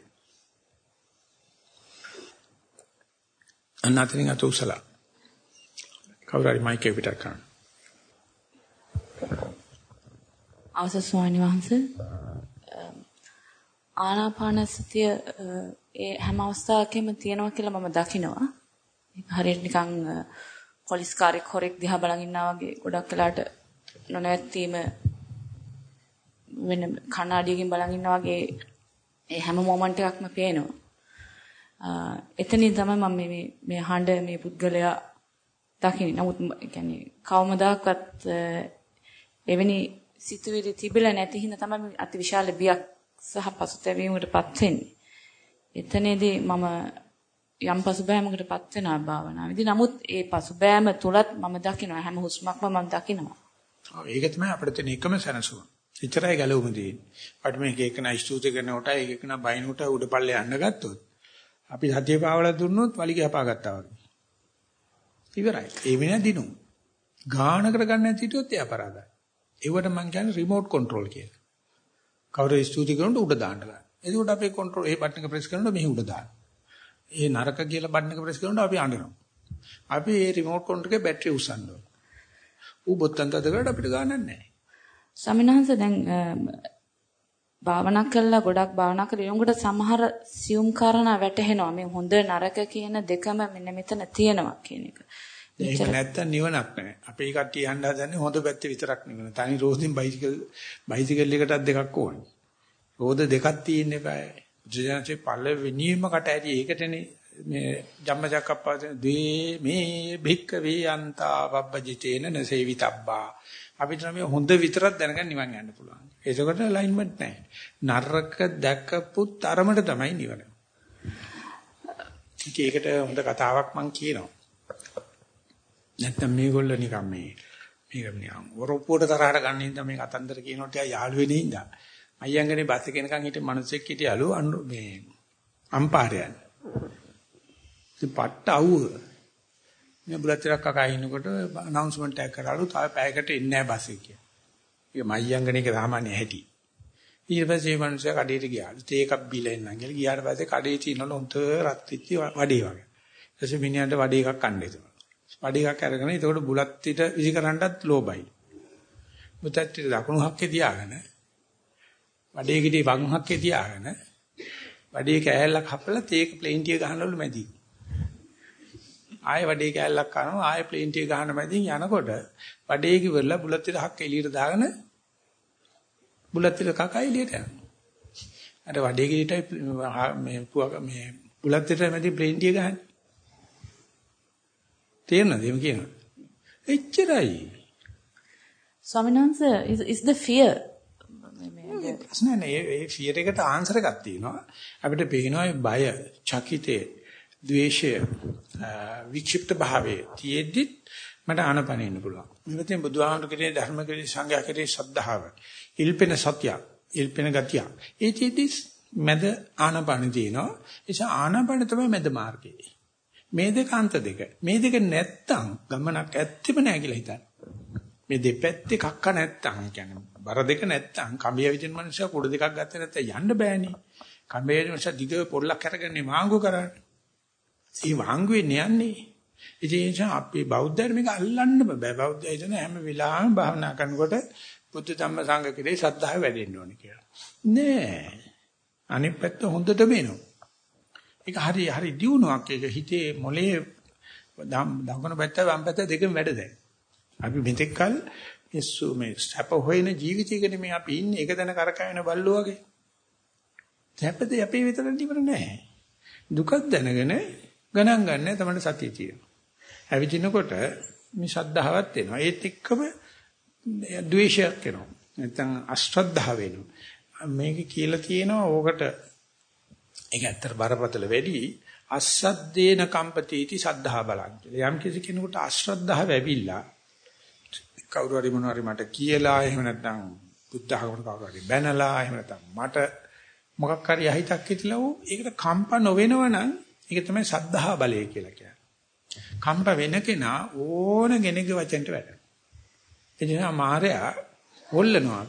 අන්නතරින් අත උසලා. කවුරු හරි මයික් එක පිටක් කරන්න. අවසර ස්වාමීන් වහන්සේ ආනාපාන සතිය ඒ හැම අවස්ථාවකම තියෙනවා කියලා මම දකිනවා. ඒක හරියට නිකන් පොලිස් කාර්යයක් හොරෙක් දිහා බලන් ඉන්නා වගේ ගොඩක් වෙලාට නොනැවතීම වෙන කණ්ණාඩියකින් බලන් ඉන්නා වගේ ඒ හැම මොමන්ට් එකක්ම පේනවා. එතනින් තමයි මම මේ මේ හඬ මේ පුද්ගලයා දකින්නේ. නමුත් يعني කවමදාකවත් එවැනි සිතුවිලි තිබිලා නැති හින්දා තමයි අති විශාල බියක් සහ පසුතැවීමකටපත් වෙන්නේ. එතනදී මම යම් පසුබෑමකටපත් වෙනවා භාවනාවේදී. නමුත් ඒ පසුබෑම තුලත් මම දකිනවා හැම හුස්මක්ම මම දකිනවා. ඒක තමයි අපිට තියෙන එකම සැනසුම. එච්චරයි ගැලවුම තියෙන්නේ. අපිට මේක එක නයි ස්තුති කරනකොට ඒක එක නා බයිනට උඩ පල්ලේ යන්න ගත්තොත් අපි සතිය පාවලා දුන්නොත් වලිගය හපා ගත්තා වගේ. ඉවරයි. ඒ වෙන දිනු. ගානකට ගන්න නැති හිටියොත් ඒ අපරාධයි. ඒවට මම කියන්නේ රිමෝට් කන්ට්‍රෝල් කියලා. කවුරු ස්තුති කරනකොට උඩ දාන්න ගන්න. එතකොට අපේ කන්ට්‍රෝල් ඒ බටන් එක ප්‍රෙස් කරනකොට මෙහි උඩ දාන්න. ඒ නරක කියලා බටන් එක ප්‍රෙස් කරනකොට අපි අඬනවා. අපි මේ රිමෝට් කන්ට්‍රෝල් එකේ බැටරි උස්සන්න ඕන. ඌ බොත්තම් තද කරලා අපිට ගානක් නැහැ. ස්වාමිනාංශ දැන් භාවනා කළා ගොඩක් භාවනා කරලා ඊළඟට සමහර සියුම් කාරණා වැටහෙනවා මේ හොඳ නරක කියන දෙකම මෙන්න මෙතන තියෙනවා කියන එක. ඒක නැත්තම් නිවනක් නැහැ. අපේ කට්ටිය යන්න හදන්නේ හොඳ පැත්තේ විතරක් නෙවෙයි. තනි රෝදින් බයිසිකල් බයිසිකල් එකටත් දෙකක් ඕනේ. රෝද දෙකක් තියෙන්න eBay. ජයන්සේ පළවෙනිම කට ඇරි ඒකටනේ මේ ජම්මචක්කප්පවතන ද්වේ මේ භික්ක වේ අන්තා වබ්බජිතේන නසේවිතබ්බා අපිට මේ හොඳ විතරක් දැනගන්න නිවන් යන්න පුළුවන්. ඒකකට අලයින්මන්ට් නැහැ. නරක දැකපු තරමට තමයි නිවන. ඒකට හොඳ කතාවක් මම කියනවා. නැත්තම් මේගොල්ලෝ නිකන් මේ මේක නිකන් වරොප්පුවට තරහට ගන්න ඉඳ මේ කතන්දර කියනකොට යා යාළු වෙන්නේ ඉඳා. අයියංගනේ බස් එකේ නිකන් හිටිය මිනිස්සෙක් හිටියලු අනු මේ අම්පාරයන්. ඉතින් පට්ට අවුව. මේ බුලත්තරක් කකා ඉන්නකොට අනවුන්ස්මන්ට් එකක් කරාලු තාම පැයකට එන්නේ නැහැ බස් එක කියලා. ඒක මයියංගනේක සාමාන්‍ය හැටි. ඊට පස්සේ මේ මිනිස්සයා කඩේට ගියාලු. තේ එකක් බීලා එන්නම් කියලා. ගියාට පස්සේ කඩේ තියෙනවලු හොඳ රත් වෙච්ච වඩේ වගේ. ඊටසේ මිනිහාට වඩේ එකක් කන්න හිතුණා. වඩේ එකක් අරගෙන ඒකට බුලත් පිට විසි කරන්නත් ලෝබයි. බුතත් පිට දකුණු හක්කේ තියාගෙන වඩේ කිටි වම් හක්කේ තියාගෙන වඩේ කෑල්ලක් හපලා තේක ප්ලේන් ටික ගහනවලු මැදි. ආයෙ වඩේ කෑල්ලක් කනවා ආයෙ ප්ලේන් ටික ගහන මැදින් යනකොට වඩේ කිවරලා බුලත් ටික හක් එළියට දාගෙන බුලත් ටික කකා එළියට යනවා. අර වඩේ කිරිටයි මේ මේ බුලත් ටික මැදි ප්ලේන් ටික ගහන්නේ. තේරෙනවද එහෙම කියනවා? එච්චරයි. ස්වාමීන් වහන්සේ is, is the fear ප්‍රශ්න නෑ ඒ ෆියර් එකට ආන්සර් එකක් තියෙනවා. අපිට පේනවා බය, චකිතේ, ද්වේෂය, වික්ෂිප්ත භාවයේ තියෙද්දි මට ආනපනින්න පුළුවන්. මෙතෙන් බුදුහාමුදුරු කෙරේ ධර්ම කෙරේ සංඝයා කෙරේ ශ්‍රද්ධාව, ඉල්පෙන සත්‍ය, ඉල්පෙන ගතිය. ඒ තියෙද්දි මැද ආනපන තියෙනවා. ඒ නිසා ආනපන තමයි මැද මාර්ගය. මේ දෙක අන්ත දෙක. මේ දෙක නැත්තම් ගමනක් ඇත්තෙම නෑ කියලා හිතන්න. මේ දෙපැත්තේ කක්ක නැත්තම් කියන්නේ බර දෙක නැත්තම් කඹය විදින මනුස්සයා කුඩ දෙකක් ගත්තේ නැත්නම් යන්න බෑනේ. කඹය විදින මනුස්සයා දිග පොල්ලක් අරගෙන මාංගු කරන්නේ. ඒ වාංගුවේ යන්නේ. ඒ නිසා අපි බෞද්ධ ධර්මික අල්ලන්න බෑ. බෞද්ධය හිතන හැම වෙලාවෙම භාවනා කරනකොට බුද්ධ ධම්ම සංඝ කෙරේ ශ්‍රද්ධාව වැඩෙන්න ඕනේ කියලා. නෑ. අනිත් පැත්ත හොඳට වෙනවා. ඒක හරි හරි දියුණුවක්. ඒක හිතේ මොලේ දකුණු පැත්ත වම් පැත්ත දෙකම වැඩ දැන්. අපි මෙතෙක් කල යස්සු මේ සැප හොයන ජීවිතයකනේ මේ අපි ඉන්නේ. ඒක දැන කරකැවෙන බල්ලෝ වගේ. සැපද අපේ විතර ඉවර නෑ. දුකක් දැනගෙන ගණන් ගන්න තමයි සතිය තියෙනවා. ඇවිදිනකොට මේ ශද්ධාවක් එනවා. ඒත් එක්කම ද්වේෂයක් එනවා. නැත්නම් අශ්‍රද්ධාව වෙනවා. මේක කියලා තියෙනවා ඕකට ඒක ඇත්තට බරපතල වැඩි අසද්දේන කම්පතිටි සද්ධා බලං කියලා. යම් කිසි කෙනෙකුට අශ්‍රද්ධාව ඇවිල්ලා කවුරු හරි මොනවා හරි මට කියලා එහෙම නැත්නම් බුද්ධ ධර්මයට කවුරු හරි බැනලා එහෙම නැත්නම් මට මොකක් හරි අහිතක් හිතලා ඌ ඒකට කම්ප නොවෙනවනම් ඒක තමයි සද්ධා බලය කියලා කියන්නේ. කම්ප වෙන කෙනා ඕන කෙනෙකුගේ වචනට වැඩ. ඒ නිසා මායя හොල්ලනවා.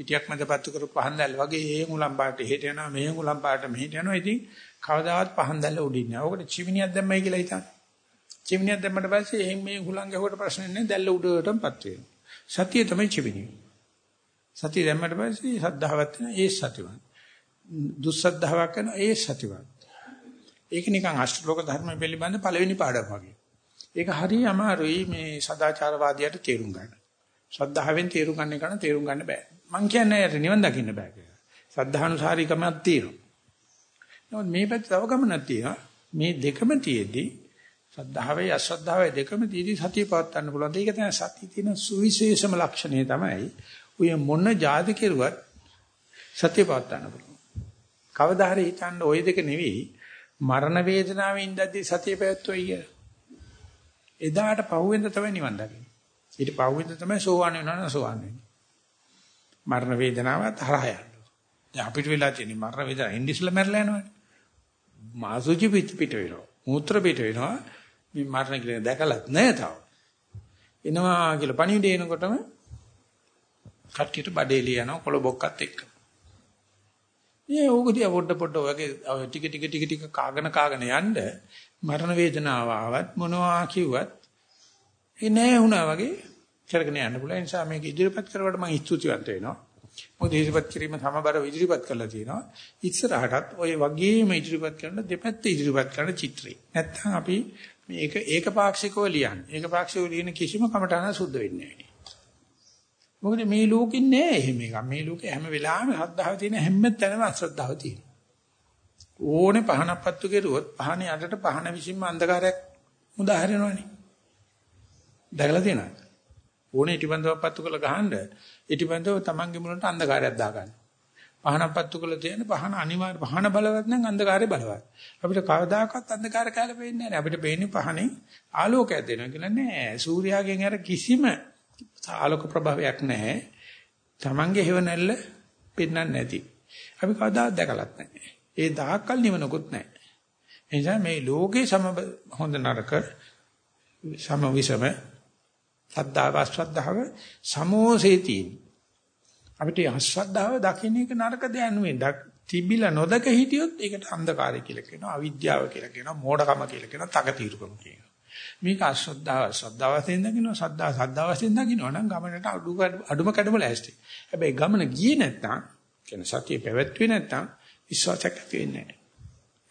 පිටියක් මැදපත්තු කරු පහන් දැල් වගේ ඒ මුලම් පාට හෙට යනවා මේ මුලම් පාට මෙහෙට යනවා. ඉතින් කවදාවත් පහන් දැල්ල උඩින් නෑ. ඕකට චිමිනියක් දැම්මයි කියලා හිතන්න. චිමිනියක් දැම්මට පස්සේ එහෙන් මේ හුලං ගැහුවට ප්‍රශ්න නැහැ දැල්ල උඩටමපත් වෙනවා. සතිය තමයි චිමිනිය. සතිය දැම්මට පස්සේ සද්ධාවත් වෙන ඒ සතිවත්. දුස්සද්ධාවක් කරන ඒ සතිවත්. ඒක නිකන් අෂ්ටලෝක ධර්ම පිළිබඳ පළවෙනි පාඩම වගේ. ඒක හරිය අමාරුයි මේ සදාචාරවාදියාට තේරුම් ගන්න. ශ්‍රද්ධාවෙන් තේරුම් ගන්න එක නම් තේරුම් ගන්න බෑ. මං කියන්නේ යට නිවන් දකින්න බෑ කියලා. සද්ධානුසාරීකමක් තියෙනවා. නමුත් මේ පැත්තේ තව ගමනක් තියෙනවා. මේ දෙකම තියේදී සද්ධාවේ අශ්‍රද්ධාවේ දෙකම තියේදී සතිය පවත්වන්න පුළුවන්. ඒක තමයි සතිය තියෙන සුවිශේෂම ලක්ෂණය තමයි. ඔය මොන જાති කෙරුවත් සතිය පවත්වන්න පුළුවන්. කවදා හරි හිතන්න ওই දෙක නෙවෙයි මරණ වේදනාවේ ඉඳද්දී සතිය පැවැත්වුවයි කියලා. එදාට පහුවෙන්ද තමයි නිවන් දකින්නේ. ඊට පහුවෙන්ද තමයි සෝවාන් වෙනවා නේද සෝවාන් වෙන්නේ. මරණ වේදනාවත් හරහා යනවා. දැන් අපිට වෙලා තියෙන්නේ මරණ වේදනාව ඉන්දිස්ලා මැරලා යනවනේ. මාසුචි පිට පිට වෙනවා. මූත්‍ර පිට වෙනවා. මේ මරණ කියලා දැකලත් නැහැ තාම. එනවා කියලා පණිවිඩය එනකොටම කට්ටියට බඩේලිය යනවා කොළ බොක්කත් එක්ක. මේ ඕකදී පොඩ පොඩ ඔයගේ ටික ටික ටික ටික කාගෙන කාගෙන යන්න මරණ වේදනාව ආවත් මොනවා කිව්වත් ඒ නෑ වුණා වගේ කරගෙන යන්න පුළුවන්. ඒ නිසා මේක ඉදිරිපත් කරවට මම ස්තුතිවන්ත වෙනවා. මොකද ඉදිරිපත් කිරීම සමබර ඉදිරිපත් කරලා තියෙනවා. ඉස්සරහටත් ওই වගේම ඉදිරිපත් කරන දෙපැත්ත ඉදිරිපත් කරන චිත්‍රය. නැත්තම් අපි මේක ඒකපාක්ෂිකව ලියන්නේ. ඒකපාක්ෂිකව ලියන කිසිම කමටහන සුද්ධ වෙන්නේ නැහැ. මොකද මේ ලෝකෙ නෑ එහෙම එකක්. මේ ලෝකේ හැම වෙලාවෙම ශ්‍රද්ධාව තියෙන හැම තැනම අශ්‍රද්ධාව තියෙනවා. ඕනේ පහනක් පත්තු කෙරුවොත් පහනේ යටට පහන විසින්ම අන්ධකාරයක් උදාහරණවනේ. දැකලා තියෙනවද? ඕනේ ඊටිබන්දව පත්තු කරලා ගහන්න ඊටිබන්දව තමන්ගේ මුලට අන්ධකාරයක් දාගන්න. පහනක් පත්තු කරලා තියෙන පහන අනිවාර්ය පහන බලවත් නම් අන්ධකාරය බලවත්. අපිට කවදාකවත් අන්ධකාර කාලෙ පේන්නේ නැහැ. අපිට පේන්නේ පහනේ ආලෝකයක් දෙනවා කියලා නෑ. සූර්යාගෙන් අර කිසිම ආලෝක ප්‍රභාවයක් නැහැ. Tamange හේවණල්ල පෙන්වන්නේ නැති. අපි කවදාවත් දැකලත් නැහැ. ඒ දාහකල් නිවනකුත් නැහැ. එනිසා මේ ලෝකේ සම හොඳ නරක සම විසම සද්ධාව අශ්‍රද්ධාව සමෝසේ තියෙන. අපිට අශ්‍රද්ධාව දකින්න එක නරක දෙයක් නෙවෙයි. තිබිලා නොදක හිටියොත් ඒකට අන්ධකාරය කියලා කියනවා, අවිද්‍යාව කියලා කියනවා, මෝඩකම කියලා කියනවා, තකතිරුකම කියනවා. මේක අශ්‍රද්ධාව ශ්‍රද්ධාව වශයෙන් දකින්නවා ශ්‍රද්ධාව ශ්‍රද්ධාව වශයෙන් දකින්නවා නම් ගමනට අඩු අඩුම කඩම ලෑස්ති. හැබැයි ගමන ගියේ නැත්නම් කියන සතිය පැවැත්වුවේ නැත්නම් විශ්වාසයක් ඇති වෙන්නේ නැහැ.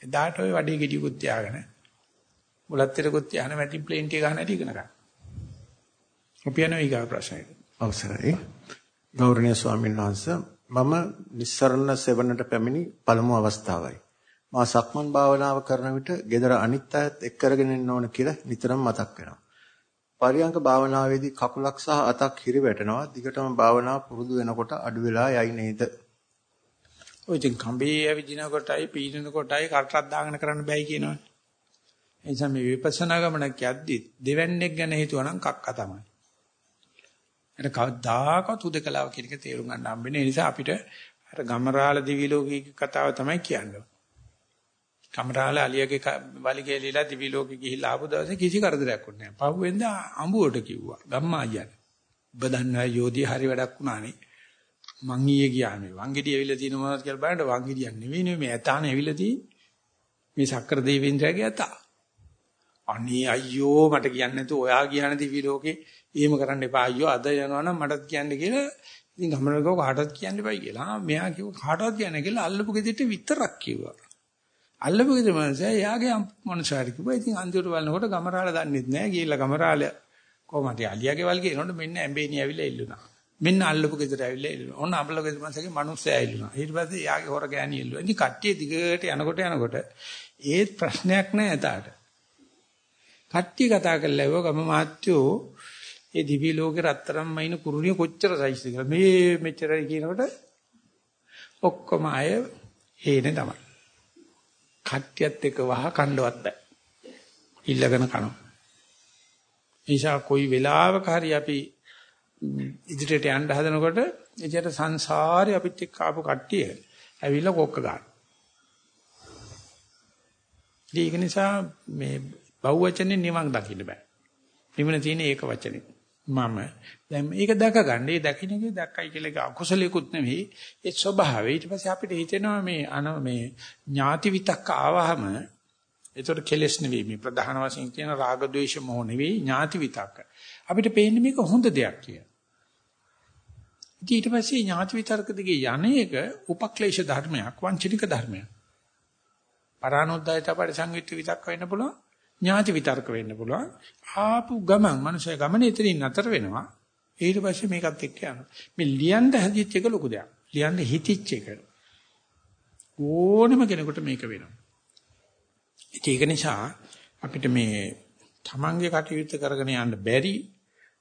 එදාට ওই වඩේ ගෙඩියකුත් තියාගෙන මුලත් තිරකුත් යන මැටි ප්ලේන් ටික ගන්න හැටි ඉගෙන ගන්න. අපි යනවා ඊගා ප්‍රශ්නෙට. අවසරයි. ගෞරවනීය ස්වාමීන් වහන්සේ මම නිස්සරණ සෙවණට පැමිණි පළමු අවස්ථාවයි. මා සක්මන් භාවනාව කරන විට gedara අනිත් අයත් එක් කරගෙන ඉන්න ඕන කියලා නිතරම මතක් වෙනවා. පරියංග භාවනාවේදී කකුලක් සහ අතක් හිරිවැටෙනවා. දිගටම භාවනාව පුරුදු වෙනකොට අඩු වෙලා යයි නේද? ඔය ඉතින් කම්බේ ඇවිදින කොටයි පීනන කොටයි කටරක් දාගෙන කරන්න බෑයි කියනවනේ. ඒ නිසා මේ විපස්සනා ගමනක් යද්දි දෙවන්නේක් ගැන හිතුවනම් කක්ක තමයි. ඒක කවදාකවත් උදකලාව කියන එක තේරුම් ගන්න හම්බෙන්නේ. ඒ නිසා අපිට අර ගමරාල දිවි ලෝකයේ කතාව තමයි කියන්නේ. ගමරාල අලියගේ වලිගේ ලීලා දිවි ලෝකෙ ගිහිල්ලා ආපු දවසේ කිසි කරදරයක් වුණේ නැහැ. පහුවෙන්ද අඹුවට කිව්වා. ගම්මා අයියන්. ඔබ දන්නවා යෝධි හරි වැඩක් වුණානේ. මං ඊයේ ගියා මේ වංගෙඩිය ඇවිල්ලා තියෙන මොනවද කියලා බලන්න වංගෙඩියක් නෙවෙයි නෙවෙයි මේ ඇතානේ ඇවිල්ලා තියෙන්නේ මේ සක්‍ර දෙවිඳුරගේ ඇතා අනේ අයියෝ මට කියන්නේ නැතුව ඔයා කියන දිවි ලෝකේ එහෙම කරන්න එපා අයියෝ අද යනවනම් මටත් කියන්න කියලා ඉතින් ගමනකෝ කාටවත් කියන්න එපයි කියලා ආ මෙයා කිව්ව කාටවත් කියන්න කියලා අල්ලපු ගෙදරට විතරක් කිව්වා අල්ලපු ගෙදර මනුස්සයා එයාගේ මනුස්සයාට කිව්වා ඉතින් අන්තිමට බලනකොට ගමරාල දන්නෙත් නැහැ ගිහිල්ලා ගමරාල කොහමද අලියාගේ වල් කියනකොට මෙන්න ඇඹේනි ඇවිල්ලා ඉල්ලුණා මෙන්න අල්ලපු ගෙදර ඇවිල්ලා එල්ලුවා. ඔන්න අම්බල ගෙදර මනසගේ මිනිස්සයා එල්ලුවා. ඊට පස්සේ යාගේ හොර ගෑණි එල්ලුවා. ඉතින් කට්ටිය දිගට යනකොට යනකොට ඒත් ප්‍රශ්නයක් නෑ එතාට. කට්ටිය කතා කරලා ඇව්ව ගම මාත්‍යෝ ඒ දිවි ලෝකේ රත්තරන් මයින් කුරුණිය කොච්චර සයිස්ද කියලා. මේ මෙච්චරයි කියනකොට ඔක්කොම අය හේනේ තමයි. කට්ටියත් එක්ක වහ කණ්ඩවත් බෑ. ඉල්ලගෙන කනවා. නිසා කොයි වෙලාවක හරි අපි ඉදිරියට යන්න හදනකොට එදිට සංසාරේ අපිත් එක්ක ආපු කට්ටිය ඇවිල්ලා කොක්ක ගන්න. ඒක නිසා මේ බහුවචනේ නිවන් දකින්න බෑ. නිවන තියෙන ඒක වචනේ. මම දැන් මේක දැක ගන්න. ඒ දකින්න එක දැක්කයි කියලා අකුසලයකුත් නෙවෙයි. ඒ ස්වභාවය. ඊට පස්සේ අපිට හිතෙනවා මේ අන මේ ඥාති විතක්ක ආවහම ඒතකොට කෙලස් නෙවෙයි මේ ප්‍රධාන වශයෙන් කියන රාග ద్వේෂ මොහ නෙවෙයි ඥාති විතක්ක. අපිට පේන්නේ මේක හොඳ දෙයක් කියලා. ඊට පස්සේ ඥාති විතර්ක දිගේ යන්නේක උපක්ලේශ ධර්මයක් වංචනික ධර්මයක්. පරානොද්දායත පරිසංවිත විතක් වෙන්න පුළුවන් ඥාති විතර්ක වෙන්න පුළුවන්. ආපු ගමන් මනුෂ්‍ය ගමනේ එතනින් නතර වෙනවා. ඊට පස්සේ මේකත් එක්ක යනවා. මේ ලියන්න හදිච්ච එක ලොකු දෙයක්. ලියන්න හිතිච්ච එක. ඕනම කෙනෙකුට මේක වෙනවා. ඒක නිසා අපිට මේ තමන්ගේ කටයුත්ත කරගෙන යන්න බැරි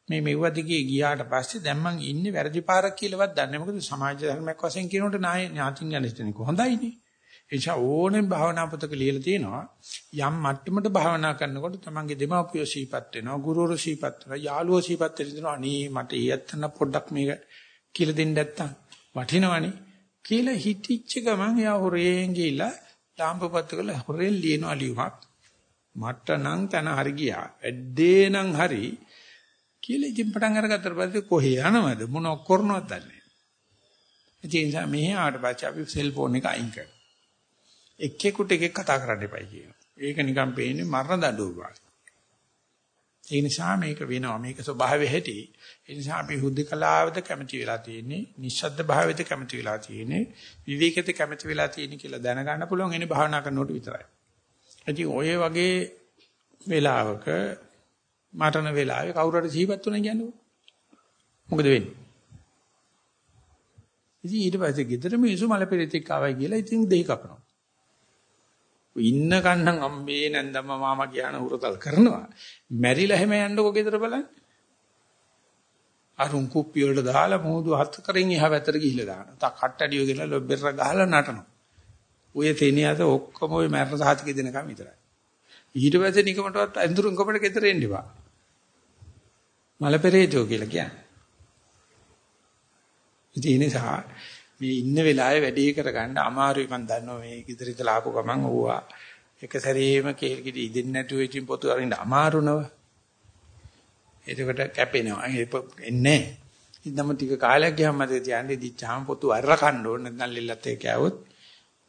මේ මෙව්ව දිගේ ගියාට පස්සේ දැන් මං ඉන්නේ වැරදි පාරක් කියලාවත් දන්නේ මොකද සමාජ ධර්මයක් වශයෙන් කියනකොට නාය ඥාතින් යන ඉතින් හොඳයිනේ ඒ නිසා ඕනෙම භාවනා පොතක ලියලා තියෙනවා යම් මට්ටමකට භාවනා කරනකොට තමන්ගේ දෙමාපියෝ සීපත් වෙනවා ගුරුවරු සීපත් වෙනවා යාළුවෝ සීපත් වෙනවා අනේ මට ඊයත්තන පොඩ්ඩක් මේක කියලා දෙන්න නැත්තම් වටිනවනේ කියලා හිතිච්ච ගමන් යා හොරෙන් ගිහිල්ලා ලාම්පපත්තු කරලා හොරෙන් ලියනවා ලියුමක් මට නම් තන හරි ගියා ඇද්දේ නම් හරි කියලා ඉතින් පටන් අරගත්තට පස්සේ කොහේ යනවද මොන කරනවද දන්නේ නැහැ. ඒ නිසා මෙහි ආවට පස්සේ අපි සෙල්ෆෝන් එක අයින් කරනවා. එක්කෙකුට එකෙක් කතා කරන්න එපයි කියනවා. ඒක නිකන් පේන්නේ මරණ දඬුවම වගේ. ඒ නිසා මේක වෙනවා. මේක ස්වභාවය හැටි. ඒ නිසා අපි හුද්ධකලාවද කැමති වෙලා තියෙන්නේ, නිශ්ශබ්ද භාවයද කැමති වෙලා තියෙන්නේ, විවේකයට කැමති වෙලා තියෙන්නේ කියලා දැනගන්න පුළුවන් එනේ භාවනා කරනකොට විතරයි. ඉතින් ඔය වගේ වෙලාවක මරණ වෙලාවේ කවුරු හරි සිහිපත් වුණා කියන්නේ මොකද වෙන්නේ? ඉතින් ඊට පස්සේ ගෙදර මිනිස්සු මල පෙරිතෙක් ආවයි කියලා ඉතින් දෙහි කපනවා. ඉන්න කන්නම් අම්බේ නැන්දම්ම මාමා කියන උරතල් කරනවා. මැරිලා හැම යන්නකො ගෙදර බලන්න. අරුන් කුප්පිය වලට දාලා මොහොදු හත් කරෙන් එහා පැත්තට ගිහිල්ලා දානවා. තා කට්ටඩිය ගිහලා ලොබ්බෙර ගහලා නටනවා. ඔය තේනියද ඔක්කොම ඔය මැරණ සාහිතික දෙනකම් විතරයි. ඊට පස්සේ නිකමටවත් අඳුරුන් කොපට ගෙදර එන්න එපා. මල පෙරේතෝ කියලා කියන්නේ. ඉතින් ඒ නිසා මේ ඉන්න වෙලාවේ වැඩේ කරගන්න අමාරුයි මම දන්නවා මේ ගෙදර ඉඳලා ආපු ගමන් ඕවා එක සැරේම කේල් කිඩි ඉදෙන්නේ නැතුව ඉතින් පොතු අරින්න අමාරු නව. එතකොට කැපෙනවා. ඒක එන්නේ. ඉන්නම ටික කාලයක් ගියාම මට තියන්නේ දිච්චාම පොතු අරර කන්න ඕන නැත්නම් ලෙල්ලත් ඒක ඇවොත්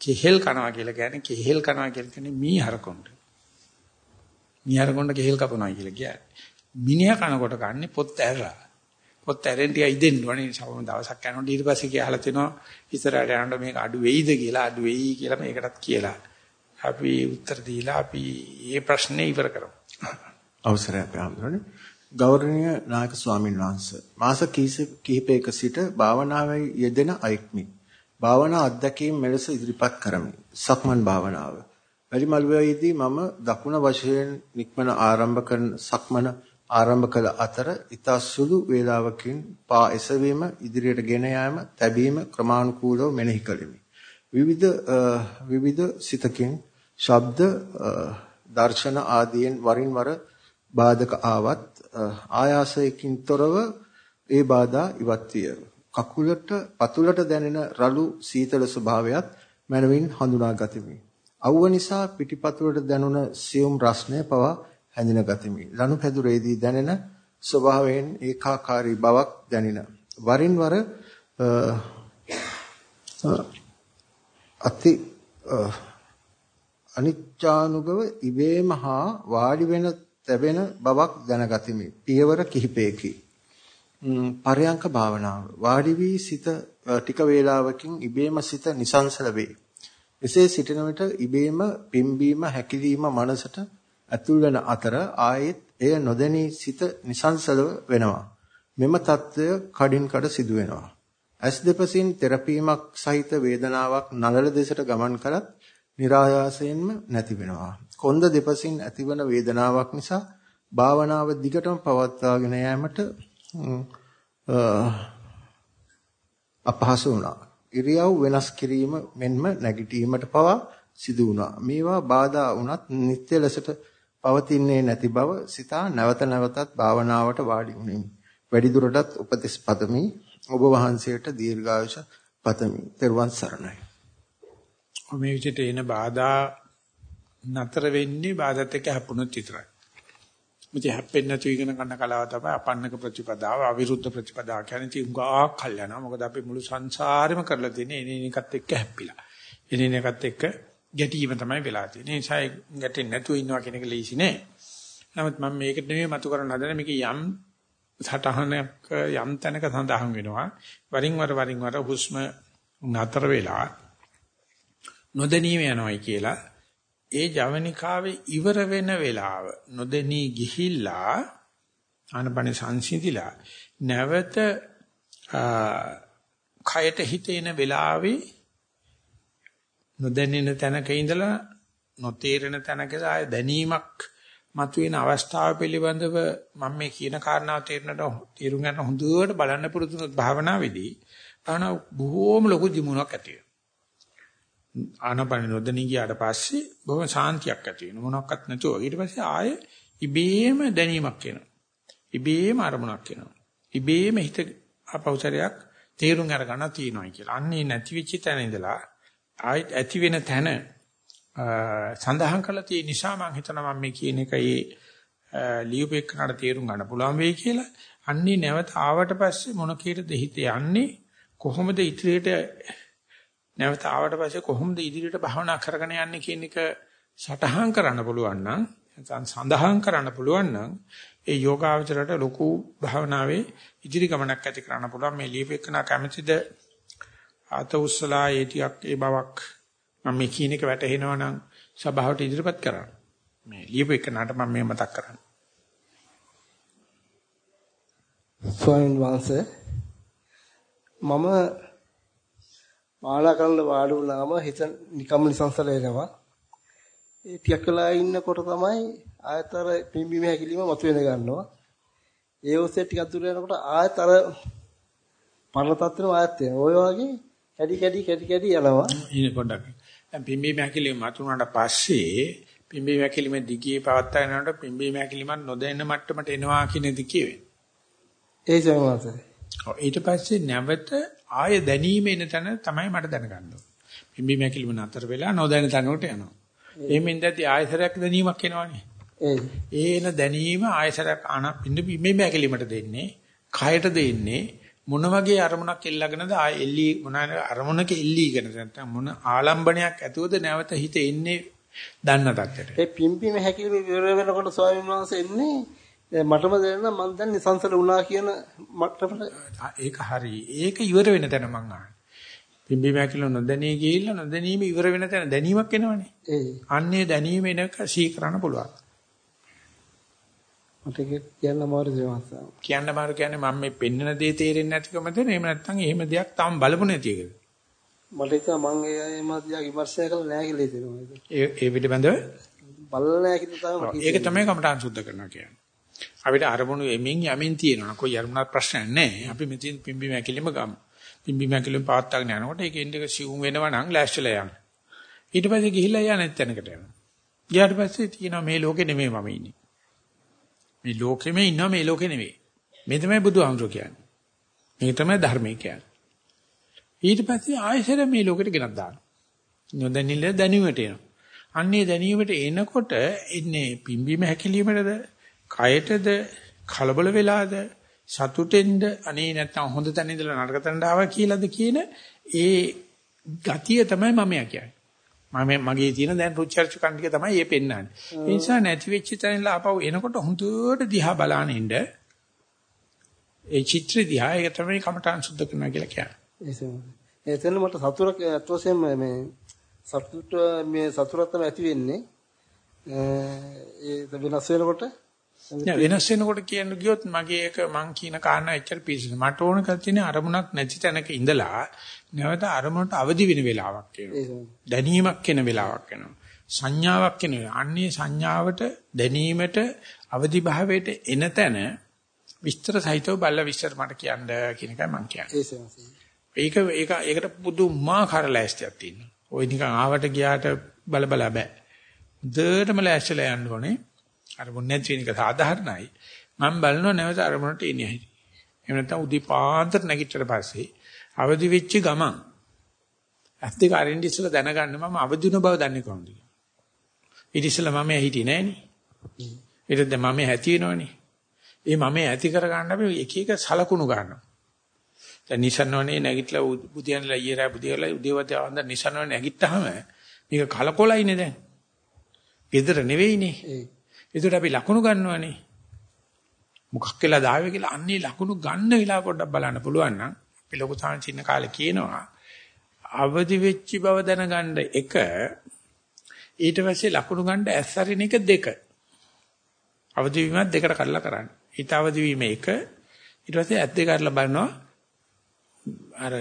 කෙහෙල් කනවා කියලා කියන්නේ කෙහෙල් කනවා කියලා කියන්නේ මී හරකොණ්ඩ. මී හරකොණ්ඩ කෙහෙල් කපනවා කියලා කියන්නේ. මිනිහා කනකොට කන්නේ පොත් ඇරලා. පොත් ඇරෙන් ටික ඉදෙන්න ඕනේ. සමහර දවසක් යනකොට ඊට පස්සේ කියලා තිනවා ඉස්සරහට යනකොට මේක අඩු වෙයිද කියලා අඩු වෙයි කියලා මේකටත් කියලා. අපි උත්තර දීලා අපි මේ ප්‍රශ්නේ ඉවර කරමු. අවසරයි අපේ ආමරණේ. ගෞරවනීය නායක ස්වාමීන් වහන්සේ මාස කිහිපයක සිට භාවනාවේ යෙදෙන අයෙක්මි. භාවනා අධ්‍යක්ීම් මෙලෙස ඉදිරිපත් කරමි. සක්මන් භාවනාව. වැඩිමළුවේදී මම දකුණ වශයෙන් නික්මන ආරම්භ කරන සක්මන ආරම්භ කළ අතර ඊතා සුළු වේලාවකින් පා එසවීම ඉදිරියට ගෙන යාම තැබීම ක්‍රමානුකූලව මෙනෙහි කළෙමි. විවිධ විවිධ සිතකින් ශබ්ද දර්ශන ආදියෙන් වරින් වර බාධක ආවත් ආයාසයකින් තොරව ඒ බාධා ඉවත් විය. කකුලට පතුලට දැනෙන රළු සීතල ස්වභාවයත් මනවින් හඳුනා ගතිමි. අවුව නිසා පිටිපතුලට දැනුණ සියුම් රස්නය පවා හැඳින ගතිමි. ලනු පැදුරේදී දැනෙන ස්වභාවයෙන් ඒකාකාරී බවක් දැනින. වරින් වර අති අනිච්චානුගව ඉබේම හා වාඩි වෙන තැබෙන බවක් දැනගතිමි. පියවර කිහිපයකි. පරයන්ක භාවනාව. වාඩි වී සිත ටික වේලාවකින් ඉබේම සිත නිසංසල වේ. එසේ සිටින විට ඉබේම පිම්බීම හැකිලිම මනසට ඇතුල් වෙන අතර ආයෙත් එය නොදැනී සිත නිසංසලව වෙනවා. මෙම తত্ত্বය කඩින් කඩ සිදු වෙනවා. ඇස් දෙපසින් තෙරපීමක් සහිත වේදනාවක් නළල දෙසට ගමන් කරත් નિરાයාසයෙන්ම නැති වෙනවා. කොන්ද දෙපසින් ඇතිවන වේදනාවක් නිසා භාවනාව දිගටම පවත්වාගෙන යෑමට අපහසු වුණා. ඉරියව් වෙනස් කිරීම මෙන්ම නැගිටීමට පවා සිදු වුණා. මේවා බාධා වුණත් නිත්‍ය ලෙසට පවතින්නේ නැති බව සිතා නැවත නැවතත් භාවනාවට වාඩි වුනිමි. වැඩිදුරටත් උපදෙස් පතමි. ඔබ වහන්සේට දීර්ඝායුෂ පතමි. ත්වන් සරණයි. මේ විදිහට එන බාධා නතර වෙන්නේ බාධාත් එක්ක හැප්පුණොත් විතරයි. මුති හැප්පෙන්නේ නැතු ඉගෙන ගන්න කලාව තමයි අපන්නක ප්‍රතිපදාව අවිරුද්ධ ප්‍රතිපදාව කියන්නේ තිඟා කල් යනවා. මොකද අපි මුළු සංසාරෙම කරලා තියෙන්නේ එනින එකත් එක්ක හැප්පිලා. එනින එකත් එක්ක ගැටීම තමයි වෙලා තියෙන්නේ. ඒ නිසා ගැටෙන්නේ නැතුව ඉන්නවා කියන එක ලේසි නෑ. නමුත් මම මේකට නෙමෙයි මතු කරන්න හදන මේක යම් සටහනක යම් තැනක සඳහන් වෙනවා. වරින් වර වරින් වර හුස්ම නතර වෙලා නොදැනීම යනවායි කියලා ඒ ජවනිකාවේ ඉවර වෙන වෙලාව නොදෙනී ගිහිල්ලා ආනපන සංසිඳිලා නැවත කයට හිතේන වෙලාවේ නොදැනෙන තැනක ඉඳලා නොතේරෙන තැනක ආය දැනීමක් මතුවෙන අවස්ථාව පිළිබඳව මම මේ කියන කාරණාව තේරෙනට තේරුම් ගන්න හොඳට බලන්න පුරුදුනොත් භාවනාවේදී භාවනාව බොහෝම ලොකු දිමුණක් ඇති වෙනවා. ආනපන නොදෙනී ගියාට පස්සේ බොහොම සාන්තියක් ඇති වෙනවා. මොනක්වත් නැතුව. ඊට පස්සේ ආයේ ඉබේම දැනීමක් එනවා. ඉබේම අරමුණක් එනවා. ඉබේම හිත අපෞචරයක් තේරුම් අරගන්න තියෙනවා කියලා. අන්නේ නැති වෙච්ච තැන ඉඳලා ආයෙත් ඇති වෙන තැන සඳහන් කරලා තියෙන නිසා මම හිතනවා මම මේ කියන එක ඒ ලියුපෙක්කනට තේරුම් ගන්න පුළුවන් වෙයි කියලා. අන්නේ නැවත ආවට පස්සේ මොන කීයටද හිත යන්නේ කොහොමද ඉදිරියට නැවත ආවට පස්සේ කොහොමද ඉදිරියට භාවනා කරගෙන යන්නේ කියන එක සටහන් කරන්න පුළුවන් නම් නැත්නම් සඳහන් කරන්න පුළුවන් නම් ඒ යෝගාවචරයට ලොකු භාවනාවේ ඉදිරි ගමනක් ඇති කරන්න පුළුවන් මේ ලියපෙකන කැමැතිද ආත උස්සලා ඒ ටිකක් ඒ බවක් මම මේ කියන එක වැටහෙනවා නම් සභාවට ඉදිරිපත් කරන්න මේ ලියපෙකනට මම මේ මතක් කරන්නේ ස්වාමීන් වහන්සේ මම මාලා කරන්න වාඩි වුණාම හිත නිකම්ම නිසංසල වෙනවා. ඒ ටිකක් වෙලා ඉන්නකොට තමයි ආයතර පිම්බීම හැකිලිම මතුවෙන ගන්නවා. ඒ ඔස්සේ ටිකක් දුර යනකොට ආයත අර පරණ තත්ත්වෙම ආයත් වෙනවා. ඔය වගේ කැඩි කැඩි කැඩි කැඩි යනවා. ඉන්නේ පොඩ්ඩක්. දැන් පිම්බීම හැකිලිම මතුනට පස්සේ පිම්බීම හැකිලිම දිගේ පවත්තා යනකොට පිම්බීම හැකිලිම නොදැන්න මට්ටමට එනවා කියන දිකේ වෙන්නේ. ඒ සමහරවිට. ඊට පස්සේ නැවත ආය දැනීම එන තැන තමයි මට දැනගන්න ඕනේ. පිම්බි මැකිලිම නතර වෙලා නොදැන තැනකට යනවා. එහෙම ඉඳදී ආයසරයක් දැනීමක් එනවනේ. ඒ එන දැනීම ආයසරයක් ආන පිම්බි මැකිලිමට දෙන්නේ, කයට දෙන්නේ මොන වගේ අරමුණක් එල්ලගෙනද ආය එල්ලි මොන අරමුණක එල්ලීගෙන නැත්නම් මොන ආලම්බණයක් ඇතුවද නැවත හිත එන්නේ දන්න තත්ත්වයට. ඒ පිම්බි මැකිලිම විවර වෙනකොට ස්වාමීන් වහන්සේ එන්නේ මටම දැනෙන මම දැන් නිසංසල වුණා කියන මට්ටමට ඒක හරි. ඒක ඉවර වෙන තැන මං අහන්නේ. පිම්බි මෑකිල නොදැනී ගිහිල්ලා නොදැනීම ඉවර වෙන තැන දැනීමක් එනවනේ. ඒ. අන්නේ දැනීම එනක සී කරන්න පුළුවන්. මට කියන්න අමාරු දෙයක්. කියන්න මාරු කියන්නේ මම මේ පෙන්නන දේ තේරෙන්නේ නැතිකමද එහෙම නැත්නම් එහෙම දෙයක් තාම බලපු නැති එකද? මට ඒක මම එම දිහා විමර්ශනය කළා නෑ කියලා හිතෙනවා. ඒ ඒ පිළිබඳව බලලා නෑ කියලා තමයි ඒක තමයි කමටහන් සුද්ධ කරනවා කියන්නේ. අපිට අරමුණු එමින් යමින් තියෙනවා. કોઈ අරමුණක් ප්‍රශ්නයක් නැහැ. අපි මෙතන පිම්බි මැකිලිම ගමු. පිම්බි මැකිලිම පවත්වාගෙන යනකොට ඒක ඉන්දික සිවුම් වෙනවා නම් ලෑස්තිලා යන්න. ඊට පස්සේ ගිහිල්ලා යා නැත් තැනකට යනවා. ගියාට පස්සේ තියෙනවා මේ ලෝකේ නෙමෙයි මම ඉන්නේ. මේ ලෝකෙම ඉන්නවා මේ ලෝකේ නෙමෙයි. මේ තමයි බුදුහාමුදුරුවෝ කියන්නේ. මේ තමයි ධර්මය කියන්නේ. ඊට පස්සේ ආයෙසර මේ ලෝකෙට ගෙනත් දානවා. නොදැනිල්ල දැනීමට එනවා. අන්නේ දැනීමට එනකොට එන්නේ පිම්බීම හැකිලීමටද, කයටද, කලබල වෙලාද, සතුටෙන්ද, අනේ නැත්තම් හොඳ තැන ඉඳලා නරක තැනට ආවා කියලාද කියන ඒ ගතිය තමයි මම කියන්නේ. මම මගේ තියෙන දැන් රුචර්ච කණ්ඩික තමයි මේ පෙන්වන්නේ. ඒ නිසා නැති වෙච්ච තැනලා ආපහු එනකොට හොඳට දිහා බලාන ඉන්න ඒ චිත්‍ර දිහා ඒක තමයි කමඨාන් සුද්ධ කරනවා කියලා කියන්නේ. එතන මට සතුටක් අතෝසෙම මේ සතුට මේ සතුටක් තමයි ඇති වෙන්නේ. ඒ වෙනස් වෙනකොට වෙනස් වෙනකොට කියන්න ගියොත් මගේ එක මං කියන කාරණා එච්චර පිළිසෙන. මට ඕන කර තියෙන අරමුණක් නැති තැනක ඉඳලා නැවත අරමුණට අවදි වෙන වෙලාවක් එනවා. දැනීමක් එන වෙලාවක් එනවා. සංඥාවක් එන අන්නේ සංඥාවට දැනීමට අවදි භාවයට එන තැන විස්තර සහිතව බල්ල විස්තර මට කියන්න කියන එකයි මං කියන්නේ. ඒක ඒක ඒකට පුදුමාකාර ලෑස්තියක් තියෙනවා. ওই නිකන් ආවට ගියාට බල බල බෑ. දෙයටම ලෑස්තිලා යන්න ඕනේ. අර මොන්නේ නැති වෙන එක සාධාරණයි. මම බලනවා නැවත අරමුණට එන්නේ ඇයි. එහෙම නැත්නම් උදේපාන්තර නැගිටට පස්සේ අවදි වෙච්ච ගමන් ඇස් දෙක අරින්න ඉස්සලා දැනගන්න මම අවදි වුණ බව දන්නේ කොහොමද? ඊට ඉස්සලා මම හිටියේ නෑනේ. ඊට දැන් මම ඇති වෙනවනේ. ඒ මම ඇති කර ගන්න අපි එක එක සලකුණු ගන්නවා. දැන් නිසන්වනේ නැගිටලා බුදියන්ලා ඊයේ රා බුදියලා උදේවත වන්ද නිසන්වනේ නැගිට්ටාම මේක කලකොලයිනේ දැන්. ගෙදර නෙවෙයිනේ. ඒකට අපි ලකුණු ගන්නවනේ. මොකක් කියලා දාවේ කියලා අන්නේ ලකුණු ගන්න වෙලාව පොඩ්ඩක් බලන්න පුළුවන් නම් අපි ලොකු සාංචින්න කාලේ කියනවා අවදි වෙච්ච බව දැනගන්න එක ඊට පස්සේ ලකුණු ගන්න ඇස්සරින එක දෙක. අවදි වීමත් දෙකට කඩලා කරන්න. ඊට අවදි වීම එක ඊට පස්සේ ඇත් දෙක අරලා බලනවා අර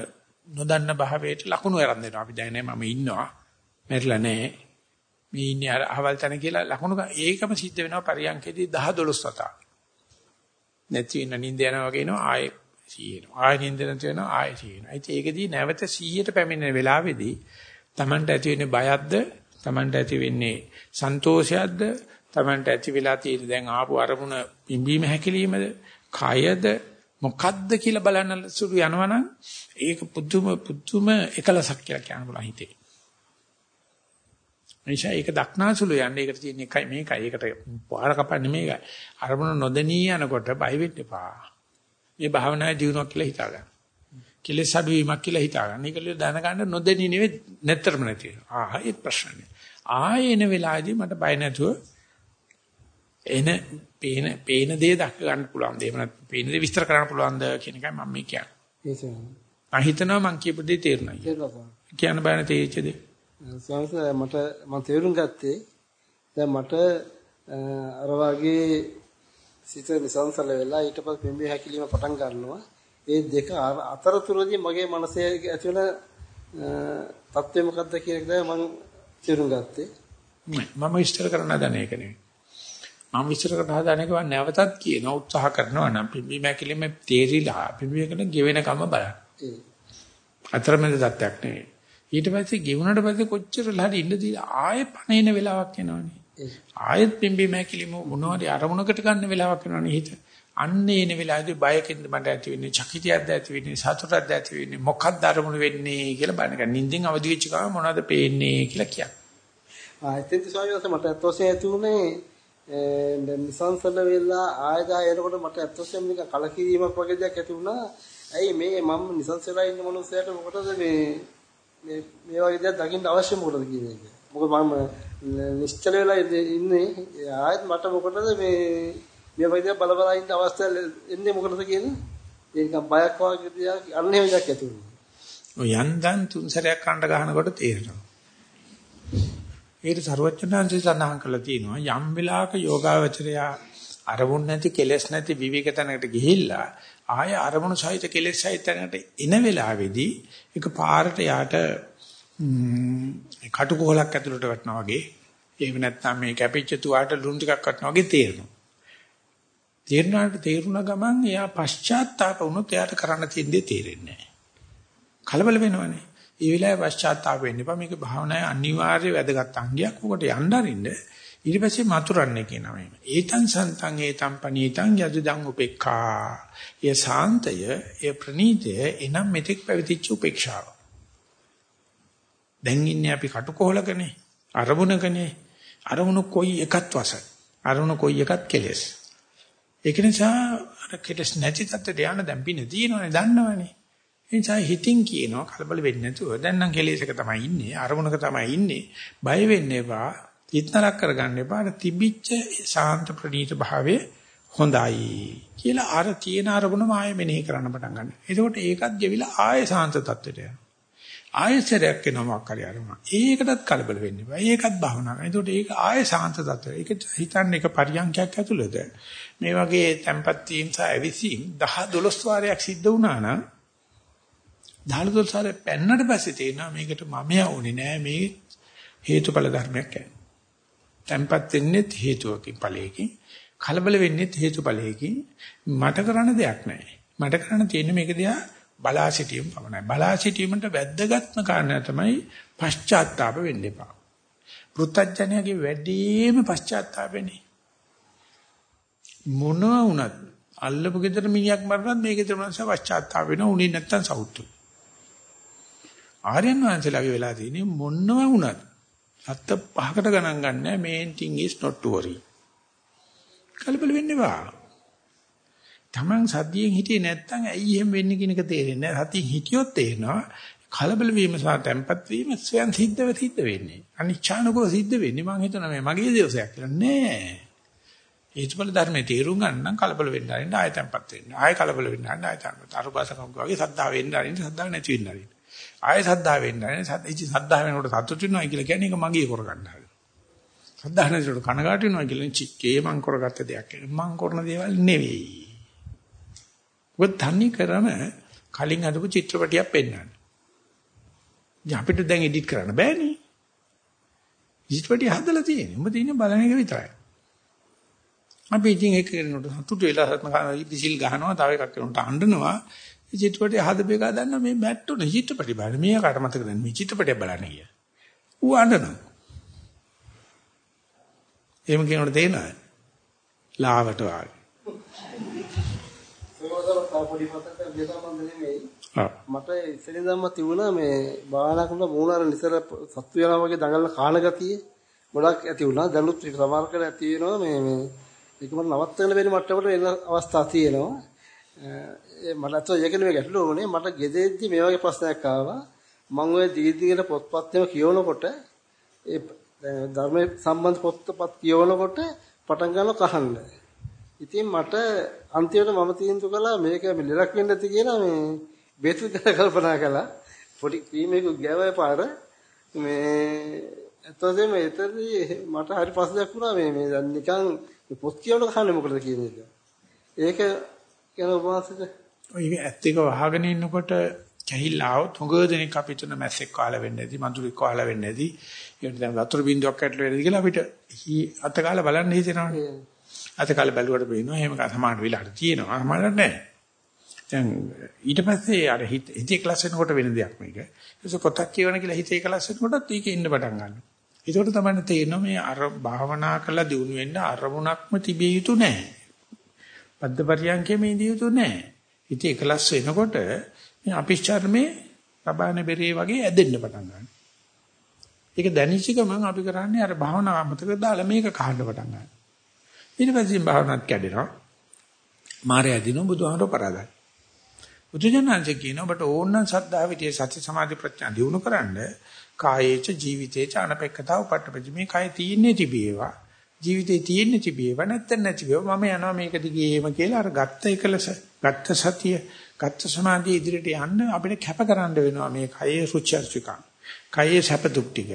නොදන්න භාවයට ලකුණු අරන් දෙනවා. අපි දැනනේ මම ඉන්නවා. මැරිලා නැහැ. මේ ඉන්නේ අර අහවල් තැන කියලා ලකුණු ඒකම සිද්ධ වෙනවා පරියන්කේදී 10 12 වතා. නැති වෙන නිින්ද යනවා වගේ එනවා ආයේ සීයනවා. ආයෙ නිින්ද නැති වෙනවා ආයෙ සීයනවා. ඉතින් ඒකදී නැවත 100ට පැමිණෙන වෙලාවේදී Tamanට ඇති වෙන්නේ බයක්ද? Tamanට ඇති වෙන්නේ සන්තෝෂයක්ද? Tamanට ඇති වෙලා තියෙන දැන් ආපු අරමුණ පිම්බීම හැකිලීමද? කයද? මොකද්ද කියලා බලන්න සුළු යනවනම් ඒක පුදුම පුදුම එකලසක් කියලා කියන්න පුළුවන් හිතේ. නිසා ඒක දක්නාසුළු යන්නේ ඒකට තියෙන එකයි මේකයි. ඒකට පාර කපන්නේ මේකයි. අරමුණ නොදෙනී යනකොට බය වෙන්න එපා. මේ භාවනාවේ දියුණුවක් කියලා හිතා ගන්න. කෙලෙස් අඩුවීමක් කියලා හිතා ගන්න. ඒක ලිය දැනගන්න නොදෙනී නෙවෙයි නැත්තරම නැති වෙනවා. ආ ඒ ප්‍රශ්නේ. ආයෙන වෙලාවේදී මට බය නැතුව එන පේන පේන දේ දක්ක ගන්න පුළුවන්. එහෙම නැත්නම් පේන දේ විස්තර කරන්න පුළුවන්ද කියන එකයි මම මේ කියන්නේ. මම හිතනවා මං කියපු දේ තේරුණා. කියන්න බෑනේ තේරිච්ච දේ. ස්වාමීන් මට මම තේරුම් ගත්තේ දැන් මට අර වගේ සිත නිසංසල වෙලා ඊට පස්සේ පිම්බි හැකිලිම පටන් ගන්නවා. ඒ දෙක අතරතුරදී මගේ මනසේ ඇති වෙන තත්ත්වය මොකද්ද කියන එක තමයි මම තේරුම් ගත්තේ. මම විස්තර කරන්න හදන එක නෙවෙයි. මම විස්තර කරන්න හදන එක වන් නැවතත් කියන උත්සාහ කරනවා නම් පිම්බි හැකිලිම තේරිලා පිම්බි හැකිලිම ගෙවෙන කම බලන්න. අතරමැද තත්ත්වයක් නෙවෙයි. ඊට පස්සේ ගෙවුනට පස්සේ කොච්චර ලහරි ඉන්න දීලා ආයෙ පණේන වෙලාවක් එනවනේ. ආයෙත් පිම්බි මෑකිලිම මොනවද අරමුණකට ගන්න වෙලාවක් එනවනේ හිත. අන්න එන වෙලාවේදී බයකින්ද මට ඇති වෙන්නේ චකිතියක්ද ඇති වෙන්නේ සතුටක්ද ඇති වෙන්නේ මොකක්ද අරමුණ වෙන්නේ කියලා බලන්න. නිින්දෙන් අවදි වෙච්ච ගමන් මොනවද පේන්නේ කියලා කියන්න. ආ එතෙන්ද ස්වාමීන් වහන්සේ මට අත්වසේ ඇති උනේ දැන් නිසංසල වෙලා ආයදා එනකොට මට අත්වසෙම නිකන් කලකිරීමක් වගේ දෙයක් ඇති වුණා. ඇයි මේ මම නිසංසලා ඉන්න මනුස්සයාට මොකටද මේ මේ මේ වගේ දේවල් දකින්න අවශ්‍ය මොකටද කියන එක. මොකද මම නිශ්චල වෙලා ඉන්නේ ආයෙත් මට මොකටද මේ මේ වගේ දේවල් බල බල ඉන්න අවස්ථාව එන්නේ මොකටද කියන ඒක බයක් වගේ දෙයක් අන්න එහෙම දෙයක් ඇති වෙනවා. ඔය යන්දන් තුන් සැරයක් කණ්ඩ ගන්නකොට තේරෙනවා. ඒකට ਸਰවඥාන්සේ සඳහන් කළා තියෙනවා යම් වෙලාවක යෝගාවචරය අරමුණ නැති කෙලෙස් නැති විවේක තැනකට ගිහිල්ලා ආය අරමුණු සහිත කෙලෙස් සහිත තැනකට එන වෙලාවේදී ඒක පාරට යාට කටුකොහලක් ඇතුළට වටනවා වගේ එහෙම නැත්නම් මේ කැපිච්ච තුවාට ලුණු ටිකක් වටනවා වගේ තේරෙනවා. තේරුණාට තේරුණ ගමන් එයා පශ්චාත්තාප වුණොත් එයාට කරන්න තියෙන දේ තේරෙන්නේ නැහැ. කලබල වෙනවනේ. ඒ වෙලාවේ පශ්චාත්තාප වෙන්න එපා. මේක භාවනාවේ අනිවාර්ය වැදගත් අංගයක්. උකට යන්න අරින්න. ඊට පස්සේ මතුරන්නේ කියනවා මේ. ඒතං සන්තං ඒතං පනීතං යදුදං උපේක්ඛා. ඒ සාන්තය, ඒ ප්‍රනීතය එනම් මෙතෙක් පැවතිච්ච උපේක්ෂාව. දැන් ඉන්නේ අපි කටුකොහලකනේ. අරමුණකනේ. අරමුණු කොයි එකත් වසයි. අරමුණු කොයි එකත් කෙලෙස්. ඒක නිසා අර කෙලෙස් නැති තත්ත්වයට යන්න දැන් පින තියෙනවනේ දන්නවනේ. එනිසා හිතින් කියනවා කලබල වෙන්නේ නැතුව දැන් නම් කෙලෙසක තමයි ඉන්නේ අරමුණක තමයි ඉන්නේ බය වෙන්න එපා හිතනක් කරගන්න එපා අර තිබිච්ච සාන්ත ප්‍රණීත භාවයේ හොඳයි කියලා අර තියෙන අරමුණම ආයෙ මෙනෙහි කරන්න පටන් ගන්න. එතකොට ඒකත් ගෙවිලා ආයෙ සාන්ත තත්ත්වයට යනවා. ආයෙසරයක් වෙනවා කරි අරමුණ. ඒකටත් කලබල වෙන්න එපා. ඒකත් භාවනා කරනවා. එතකොට ඒක ආයෙ සාන්ත තත්ත්වයට. ඒක හිතන්න එක පරියන්කයක් ඇතුළත මේ වගේ tempat වීම සහ ඇවිසීම් 10 12 වාරයක් සිද්ධ වුණා නම් දහලතොල් සාරේ පැන්නට පස්සේ තේරෙනවා මේකට මමයා උනේ නෑ මේ හේතුඵල ධර්මයක් කියන්නේ. Tempat වෙන්නේ හේතුවකින් ඵලයකින් කලබල වෙන්නේ හේතුඵලයකින් මට කරන්න දෙයක් නෑ. මට කරන්න තියෙන්නේ මේක දිහා බලා සිටීම පමණයි. බලා සිටීමට වැද්දගත්ම කාරණා තමයි පශ්චාත්තාප වෙන්න එපා. පෘථජ්ජනයගේ වැඩිම පශ්චාත්තාපෙනේ. මොනවා වුණත් අල්ලපු ගෙදර මිනිහක් මරනත් මේ ගෙදර මනස පශ්චාත්තාප වෙනවා උනේ නැත්තම් සවුතු. ආර්යයන් වහන්සේලාගේ වෙලා තියෙන්නේ මොනවා වුණත් සත්‍ය පහකට ගණන් ගන්නෑ main thing is not to worry. කලබල වෙන්න එපා. Taman සතියෙන් හිටියේ නැත්තම් ඇයි එහෙම වෙන්නේ කියන එක තේරෙන්නේ නැහැ. සතියෙන් හිටියොත් තේරෙනවා කලබල වීම සහ තැම්පත් වීම ස්වයන් සිද්ධව සිද්ධ වෙන්නේ. අනිච්ඡානකව සිද්ධ වෙන්නේ. මම හිතනවා මේ මගේ දවසයක් කියලා නෑ. හේතුඵල ධර්මයේ තේරුම් ගන්න නම් කලබල වෙන්න ආරින්න ආය තැම්පත් වෙන්න. ආය කලබල වෙන්න ආරින්න ආය තැම්පත්. අරුපාසකම් වගේ සද්දා වෙන්න ආරින්න සද්දා නැති වෙන්න ආරින්න. ආයෙ සද්දා වෙන්න නැහැ. සද්දෙච්ච සද්දා වෙනකොට සතුටු වෙනවා කියලා කියන්නේ ඒක මගේ කරගන්න හදන. සද්දා නැතිවට කනගාටු වෙනවා කියලා චික්කේ මං කරගත්ත දෙයක්. මං කරන දේවල් නෙවෙයි. ඔබ තන්නේ කරම කලින් අදපු චිත්‍රපටියක් පෙන්වන්න. ඉතින් අපිට දැන් එඩිට් කරන්න බෑනේ. චිත්‍රපටිය හදලා තියෙන්නේ. උඹ තියෙන්නේ බලන එක විතරයි. අපි ඉතින් ඒක කරනකොට සතුටු වෙලා විසිල් ගහනවා, තව එකක් කරනකොට අඬනවා. චිත්‍රපටය හදපේක දන්න මේ මැට්ටුනේ චිත්‍රපටි බලන්න. මේ කාට මතක දැන් මේ චිත්‍රපටය බලන්න ගිය. ඌ අඬනවා. එහෙම කියනකොට තේරෙනවද? ලාවට වාගේ. මට ඉස්සෙල්ලාම තිබුණා මේ භාවනා කරන මූණාර නිතර සත්තු වෙනවා වගේ දඟලන කාණ ගතිය ගොඩක් ඇති වුණා. දැනුත් සමහර කර ඇති වෙනවා මේ මේ ඒක මට නවත්තන්න බැරි මට්ටමට එන අවස්ථා තියෙනවා. මට අතෝ ඒක නෙමෙයි ගැටලුව උනේ මට ගෙදෙද්දි මේ වගේ ප්‍රශ්නයක් ආවා මම ওই දීර්ඝගෙන පොත්පත් ඒවා කියවනකොට ඒ ධර්ම සම්බන්ධ පොත්පත් කියවනකොට පටන් ගන්නවා කහන්න. ඉතින් මට අන්තිමට මම තීන්දුව කළා මේක ලෙලක් වෙන්න ඇති කියලා මේ බේතු දෙන කල්පනා කළා. පොඩි ක්‍රීමේක ගෑවයි පාර මේ එතකොට මේ එතනදී මට හරි ප්‍රශ්නයක් වුණා මේ මේ නිකන් පොත් කියවන කහන්නේ මොකටද කියන එක. ඒක කියන උපවාසක ඔය ඇත්ත එක වහගෙන ඉන්නකොට කැහිල්ල આવොත් හුඟ දෙනෙක් අපිට තුන මැස්සෙක් කාලා වෙන්නේ නැති මඳුරෙක් කාලා වෙන්නේ නැති. ඒකට දැන් වතුර බින්දුවක් ඇටල වෙන්නේ කියලා අපිට අත කාලා බලන්න හිතෙනවනේ අත කාලා බැලුවට පේනවා එහෙම සමාන විලාට තියෙනවා. සමානට නැහැ. දැන් ඊට පස්සේ අර හිතේ ක්ලාස් වෙනකොට වෙන දෙයක් මේක. ඒක පොතක් කියවන කියලා හිතේ ක්ලාස් වෙනකොටත් ඒකේ ඉන්න පටන් ගන්නවා. ඒකට තමයි තේරෙනවා මේ අර භාවනා කරලා දිනු වෙන්න අරමුණක්ම තිබිය යුතු නැහැ. පද්දපරියන්කේ මේ දිය යුතු නැහැ ඉතින් එකලස් වෙනකොට මේ අපිච්චර්මේ රබාන බෙරේ වගේ ඇදෙන්න පටන් ගන්නවා. ඒක දැනිච්ච ගමන් අපි කරන්නේ අර භාවනා අමතක දාලා මේක කහන්න පටන් ගන්නවා. ඊට පස්සේ භාවනාත් කැඩෙනවා. මාරය දිනු බුදුහාමර පරාදයි. බුදුජානන්සේ කියන ඔබට ඕනනම් සද්ධා විදියේ සති සමාධි ප්‍රඥා දිනු කරන්න කායේච ජීවිතේච අනපෙක්කතාව පට්ටපදි මේ කය තීන්නේ තිබේවා ජීවිතේ තියෙන්නේ තිබේව නැත්නම් නැතිව මම යනවා මේක දිගේම කියලා අර ගත්ත එකලස ගත්ත සතිය ගත්ත සමාධිය ඉදිරියට යන්න අපිට කැපකරන්න වෙනවා මේ කයේ රුචර්චිකා කයේ සැප දුක් ටික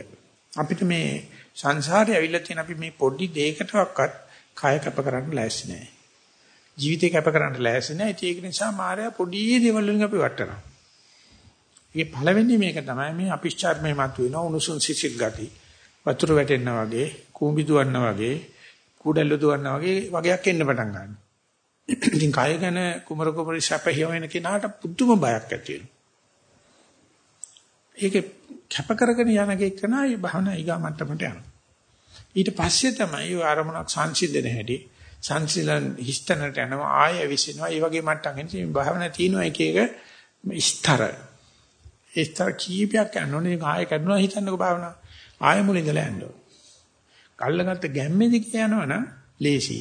අපිට මේ සංසාරේ ඇවිල්ලා තියෙන අපි මේ පොඩි දෙයකටවත් කාය කැප කරන්න ලෑස්ති නැහැ. ජීවිතේ කැප කරන්න ලෑස්ති නැහැ. ඒක නිසා මායя පොඩි දේවල් වලින් අපි වටනවා. ඒ පළවෙනි මේක තමයි මේ අපිච්චාර්මේ මතුවෙන උණුසුම් සිසිල් ගති. වතුර වැටෙනා වගේ, කූඹි දුවන්නා වගේ, කුඩල්ල දුවන්නා වගේ වගයක් එන්න පටන් ගන්නවා. ඉතින් කය ගැන කුමර කුමරි සැපහිය වෙන කෙනාට පුදුම බයක් ඇති වෙනවා. ඒක කැප කරගෙන යන කෙනා ඒ භවනා ඊගා මට්ටමට යනවා. ඊට පස්සේ තමයි ආරමුණක් සංසිඳන හැටි සංසිලන් හිස්තැනට යනවා ආය විසිනවා. ඒ වගේ මට්ටම් එන්නේ භවනා තියෙනවා එක එක ස්තර. ඒ ස්තර කීපයක් යනෝනේ ආය කරනවා හිතන්නකෝ භවනා. ආය මුලින් ඉඳලා යන්න ඕන. කල්ලගත්ත ගැම්මේදී කියනවනම් ලේසි.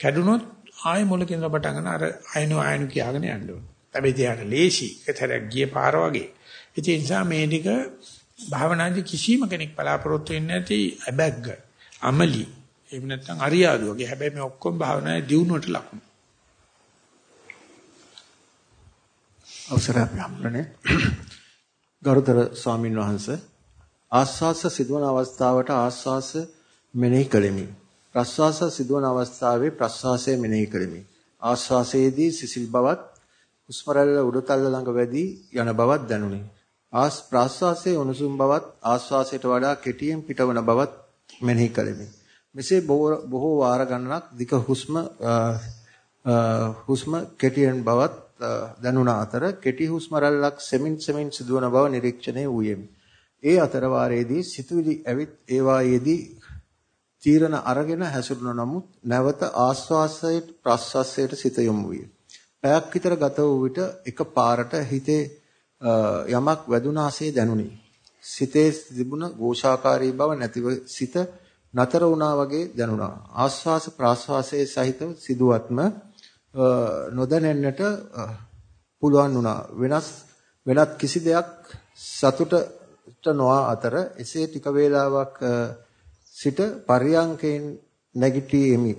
කැඩුනොත් ආය මුලක ඉඳලා පටන් ගන්න අර අයනු අයනු කියාගෙන යන්න ඕන. හැබැයි තියාට ලේසි. ඒතරක් ගිය පාර වගේ. ඒ නිසා මේ ටික භාවනාදී කිසිම කෙනෙක් බලාපොරොත්තු වෙන්නේ නැති අබැග්ග අමලි එහෙම නැත්නම් අරියාදු වගේ හැබැයි මේ ඔක්කොම භාවනාවේ දියුණුවට ලකුණු අවසරයි අප්‍රමණේ ගරුතර ස්වාමින් වහන්සේ ආස්වාස සිදුවන අවස්ථාවට ආස්වාස මෙනෙහි කළෙමි ප්‍රස්වාස සිදුවන අවස්ථාවේ ප්‍රස්වාසය මෙනෙහි කළෙමි ආස්වාසයේදී සිසිල් බවත් හුස්ම රැල්ල උඩතල්ල ළඟ වැඩි යන බවත් දැනුනි ආස් ප්‍රාශ්වාසයේ උණුසුම් බවත් ආශ්වාසයට වඩා කෙටියෙන් පිටවන බවත් මෙනෙහි කළෙමි. මෙසේ බොහෝ වාර ගණනක් දික හුස්ම හුස්ම කෙටියෙන් බවත් දැනුණ අතර කෙටි හුස්ම රැල්ලක් සෙමින් සෙමින් සිදුවන බව නිරීක්ෂණය වූයෙමි. ඒ අතර වාරයේදී සිතුවිලි ඇවිත් ඒවායේදී තීරණ අරගෙන හැසිරුණ නමුත් නැවත ආශ්වාසයට ප්‍රශ්වාසයට සිත යොමු විය. පැයක් විතර ගත වූ විට එක පාරට හිතේ යමක් වැදුනාසේ දැනුනි. සිතේ තිබුණ ഘോഷාකාරී බව නැතිව සිත නතර වුණා වගේ දැනුණා. ආස්වාස ප්‍රාස්වාසයේ සහිතව සිදුවත්ම නොදැනෙන්නට පුළුවන් වුණා. වෙනස් වෙනත් කිසි දෙයක් සතුටට නොආ අතර එසේ ටික වේලාවක් සිට පරියංකයෙන් නැගිටීමි.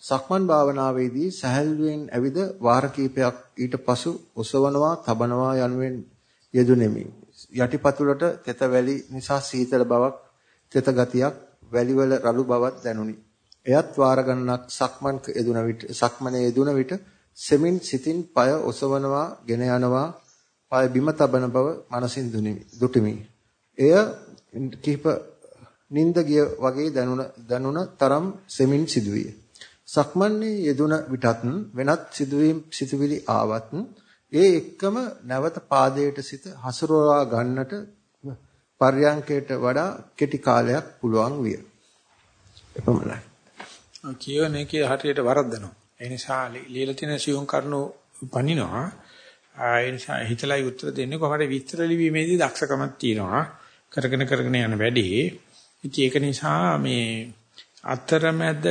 සක්මන් භාවනාවේදී සහැල්ලුවෙන් ඇවිද වාර කිහිපයක් ඊට පසු ඔසවනවා, තබනවා යනුවෙන් යෙදුණෙමි. යටිපතුලට තෙත වැලි නිසා සීතල බවක්, තෙත ගතියක්, වැලිවල රළු බවක් දැනුනි. එයත් වාර ගණනක් සක්මන් යෙදුන විට සක්මනේ යෙදුන විට සෙමින් සිතින් পায় ඔසවනවා, ගෙන යනවා, පාය බිම තබන බව මනසින් දුටිමි. එය කිහිප නිින්ද ගිය වගේ දැනුණ දැනුණ තරම් සෙමින් සිදුවිය. සක්මන්නේ යෙදුන විටත් වෙනත් සිදුවීම් සිතුවිලි ආවත් ඒ එක්කම නැවත පාදයට සිත හසුරවා ගන්නට පර්යංකයට වඩා කෙටි කාලයක් පුළුවන් විය. එපමණයි. කියවන එකේ හරියට වරද්දනවා. ඒ නිසා ලීලා තියෙන සියුම් කරුණු පනිනවා. ඒ නිසා හිතලයි උත්තර දෙන්නේ කොහොමද විස්තර ලිවීමේදී දක්ෂකමක් තියෙනවා. කරගෙන කරගෙන යන වැඩේ ඉතින් ඒක නිසා මේ අතරමැද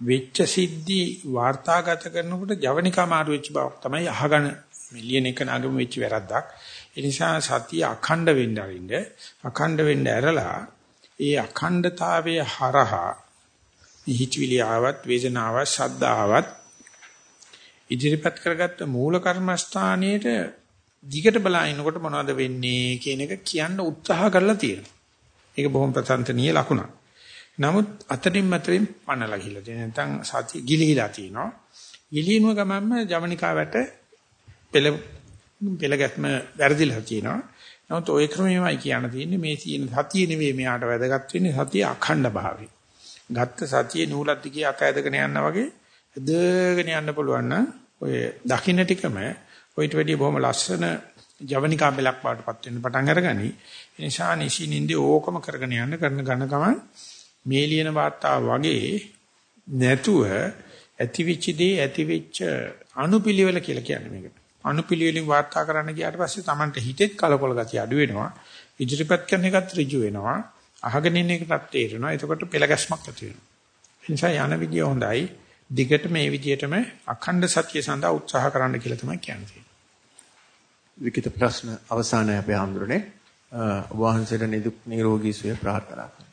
වෙච්ච සිද්ධි වාර්තාගත කරනකොට ජවනිකා මාරු වෙච්ච බව තමයි අහගෙන මිලියන එක නාගම වෙච්ච වැරද්දක්. ඒ නිසා සතිය අඛණ්ඩ වෙන්න අරින්න අඛණ්ඩ වෙන්න ඇරලා ඒ අඛණ්ඩතාවයේ හරහා හිතවිලි ආවත් වේදනාවක් ශබ්දාවත් ඉදිරිපත් කරගත්ත මූල කර්මස්ථානයේට දිගට බලනකොට මොනවද වෙන්නේ කියන එක කියන්න උත්සාහ කරලා තියෙනවා. ඒක බොහොම ප්‍රසන්නනීය ලකුණක්. නමුත් අතරින් මතරින් පන්නලා ගිහිල්ලා තියෙන නැත්නම් සතිය ගිලිහිලා තිනවා. ගිලිනුව ගමන්ම ජවනිකාවට පෙළ පෙළ ගැස්ම වැරදිලා තියෙනවා. නමුත් ওই ක්‍රමෙමයි කියන්න තියෙන්නේ මේ තියෙන සතිය නෙවෙයි මෙයාට වැදගත් වෙන්නේ සතිය අඛණ්ඩ භාවය. ගත්ත සතියේ නූලක් දිගේ අත ඇදගෙන යනවා වගේ ඇදගෙන යන්න පුළුවන් නම් ඔය දකින්න ටිකම ඔයිට වැඩිය බොහොම ලස්සන ජවනිකා බෙලක් වඩටපත් වෙන්න පටන් අරගනි. ඒ නිසා නිසි නින්දේ ඕකම කරගෙන යන්න කරන ඝන ගමන් මේ ලියන වාර්තාව වගේ නැතුව ඇතිවිච්ච දේ ඇතිවෙච්ච අනුපිළිවෙල කියලා කියන්නේ මේකට. අනුපිළිවෙලින් වාර්තා කරන්න ගියාට පස්සේ Tamanට හිතෙත් කලකොල ගතිය අඩු වෙනවා. ඉදිරිපත් කරන එකත් ඍජු වෙනවා. අහගෙන ඉන්න එකටත් තේරෙනවා. එතකොට පෙළ ගැස්මක් ඇති වෙනවා. ඒ නිසා යන විදිය හොඳයි. දිගට මේ විදිහටම අඛණ්ඩ සත්‍ය සඳහා උත්සාහ කරන්න කියලා තමයි කියන්නේ. විකිත ප්‍රශ්න අවසානයේ අපි හඳුරන්නේ වහන්සේට නිදුක් නිරෝගී සුවය ප්‍රාර්ථනා කරනවා.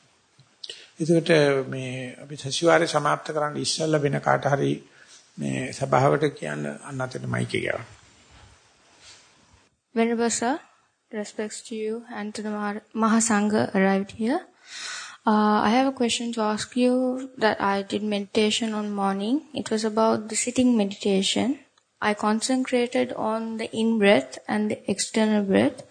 එතකොට මේ අපි සතිವಾರේ સમાપ્ત කරන්න ඉස්සෙල්ලා වෙන කාට හරි මේ සභාවට කියන්න අන්න අතට මයික් එක ගන්න. Venerable sir, respects to you and to the Mahasangha arrived here. Uh, I have a question to ask you that I did meditation on morning. It was about the sitting meditation. I concentrated on the in breath and the external breath.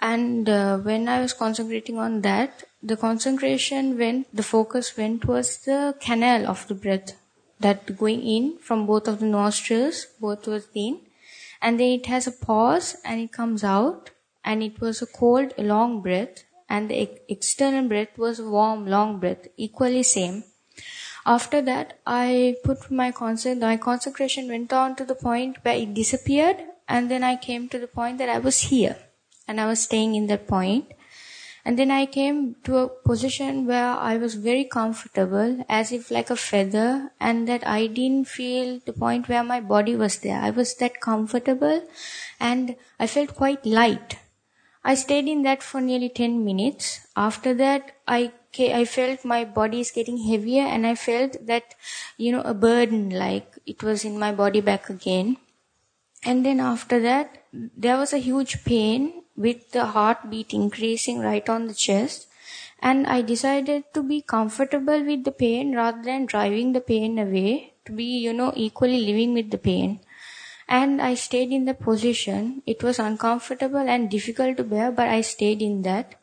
And uh, when I was concentrating on that, the concentration went, the focus went towards the canal of the breath that going in from both of the nostrils, both the in. And then it has a pause and it comes out. And it was a cold, long breath. And the ex- external breath was warm, long breath, equally same. After that, I put my concent, my concentration went on to the point where it disappeared, and then I came to the point that I was here, and I was staying in that point. And then I came to a position where I was very comfortable, as if like a feather, and that I didn't feel the point where my body was there. I was that comfortable, and I felt quite light. I stayed in that for nearly 10 minutes. After that, I I felt my body is getting heavier and I felt that, you know, a burden like it was in my body back again. And then after that, there was a huge pain with the heartbeat increasing right on the chest. And I decided to be comfortable with the pain rather than driving the pain away, to be, you know, equally living with the pain. And I stayed in the position. It was uncomfortable and difficult to bear, but I stayed in that.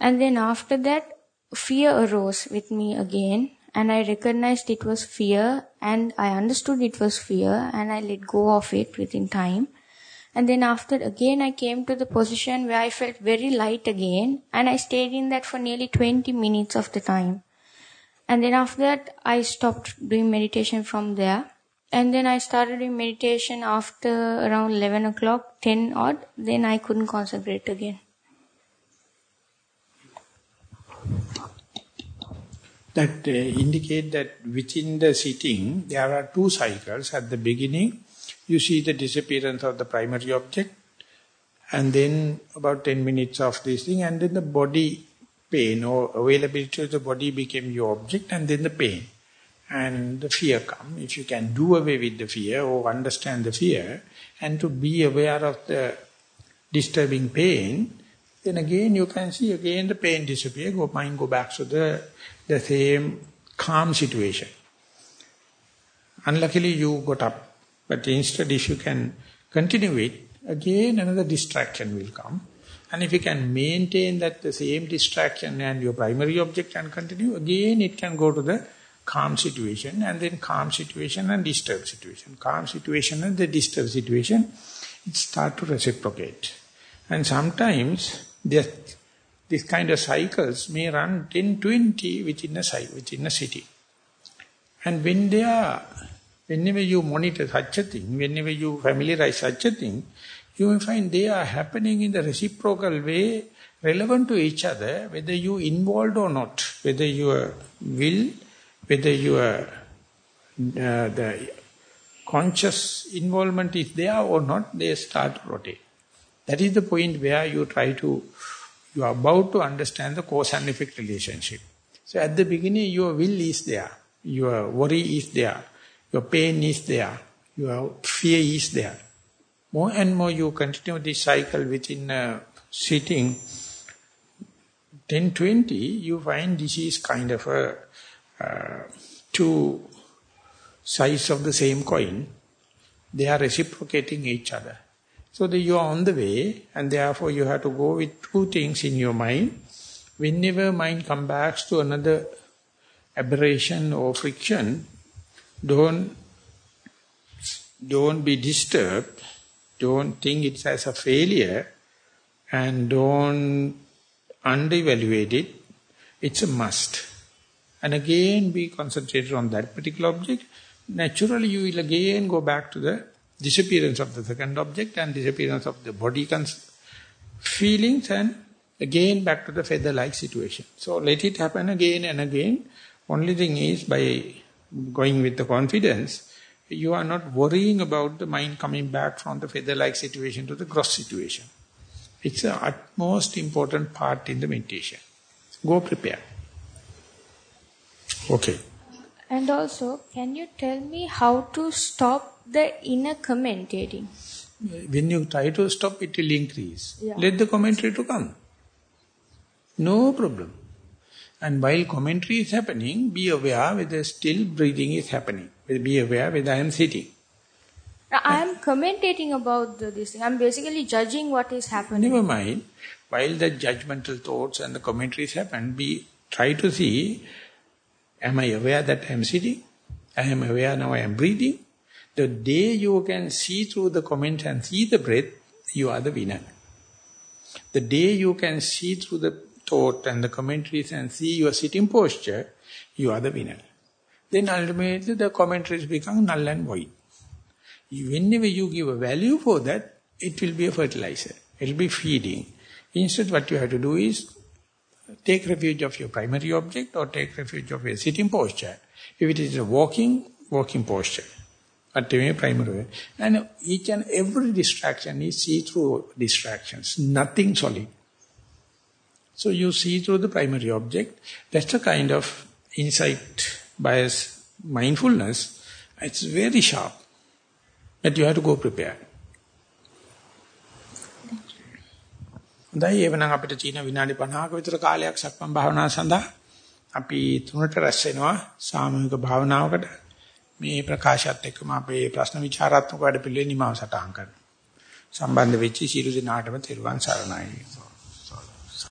And then after that, fear arose with me again and I recognized it was fear and I understood it was fear and I let go of it within time. And then after again I came to the position where I felt very light again and I stayed in that for nearly 20 minutes of the time. And then after that I stopped doing meditation from there. And then I started doing meditation after around 11 o'clock, 10 odd. Then I couldn't concentrate again. that uh, indicate that within the sitting there are two cycles. At the beginning, you see the disappearance of the primary object, and then about 10 minutes of this thing, and then the body pain or availability of the body became your object, and then the pain. And the fear come. If you can do away with the fear or understand the fear, and to be aware of the disturbing pain, then again you can see again the pain disappear, go mind go back to the the same calm situation. Unluckily, you got up, but instead, if you can continue it, again another distraction will come. And if you can maintain that the same distraction and your primary object can continue, again it can go to the calm situation and then calm situation and disturbed situation. Calm situation and the disturbed situation, it start to reciprocate. And sometimes this this kind of cycles may run 10, 20 within a, within a city. And when they are, whenever you monitor such a thing, whenever you familiarize such a thing, you will find they are happening in the reciprocal way, relevant to each other, whether you involved or not, whether your will, whether your uh, the conscious involvement is there or not, they start to rotate. That is the point where you try to you are about to understand the cause and effect relationship. So at the beginning, your will is there. Your worry is there. Your pain is there. Your fear is there. More and more you continue this cycle within uh, sitting 10, 20, you find this is kind of a two sides of the same coin. They are reciprocating each other. So you are on the way and therefore you have to go with two things in your mind. Whenever mind comes back to another aberration or friction, don't, don't be disturbed, don't think it's as a failure and don't underevaluate it. It's a must. And again be concentrated on that particular object. Naturally you will again go back to the disappearance of the second object and disappearance of the body feelings and again back to the feather-like situation. So let it happen again and again. Only thing is by going with the confidence, you are not worrying about the mind coming back from the feather-like situation to the gross situation. It's the utmost important part in the meditation. Go prepare. Okay. And also, can you tell me how to stop the inner commentating. When you try to stop, it will increase. Yeah. Let the commentary to come. No problem. And while commentary is happening, be aware whether still breathing is happening. Be aware whether I am sitting. I am commentating about the, this thing. I'm basically judging what is happening. Never mind. While the judgmental thoughts and the commentaries happen, be try to see, am I aware that I am sitting? I am aware now I am breathing. The day you can see through the comment and see the breath, you are the winner. The day you can see through the thought and the commentaries and see your sitting posture, you are the winner. Then ultimately the commentaries become null and void. Whenever you give a value for that, it will be a fertilizer. It will be feeding. Instead, what you have to do is take refuge of your primary object or take refuge of your sitting posture. If it is a walking, walking posture. Whatever primary. And each and every distraction is see-through distractions. Nothing solid. So you see through the primary object. That's a kind of insight bias mindfulness. It's very sharp. But you have to go prepared. හොඳයි. එවනම් අපිට චීන විනාඩි 50ක විතර කාලයක් සක්මන් භාවනාව සඳහා අපි තුනට රැස් වෙනවා සාමූහික භාවනාවකට. මේ ප්‍රකාශයත් එක්කම අපේ ප්‍රශ්න විචාරාත්මක වැඩ පිළිවෙල නිමාව සටහන් කරනවා. සම්බන්ධ වෙච්ච සියලු දෙනාටම තෙරුවන් සරණයි.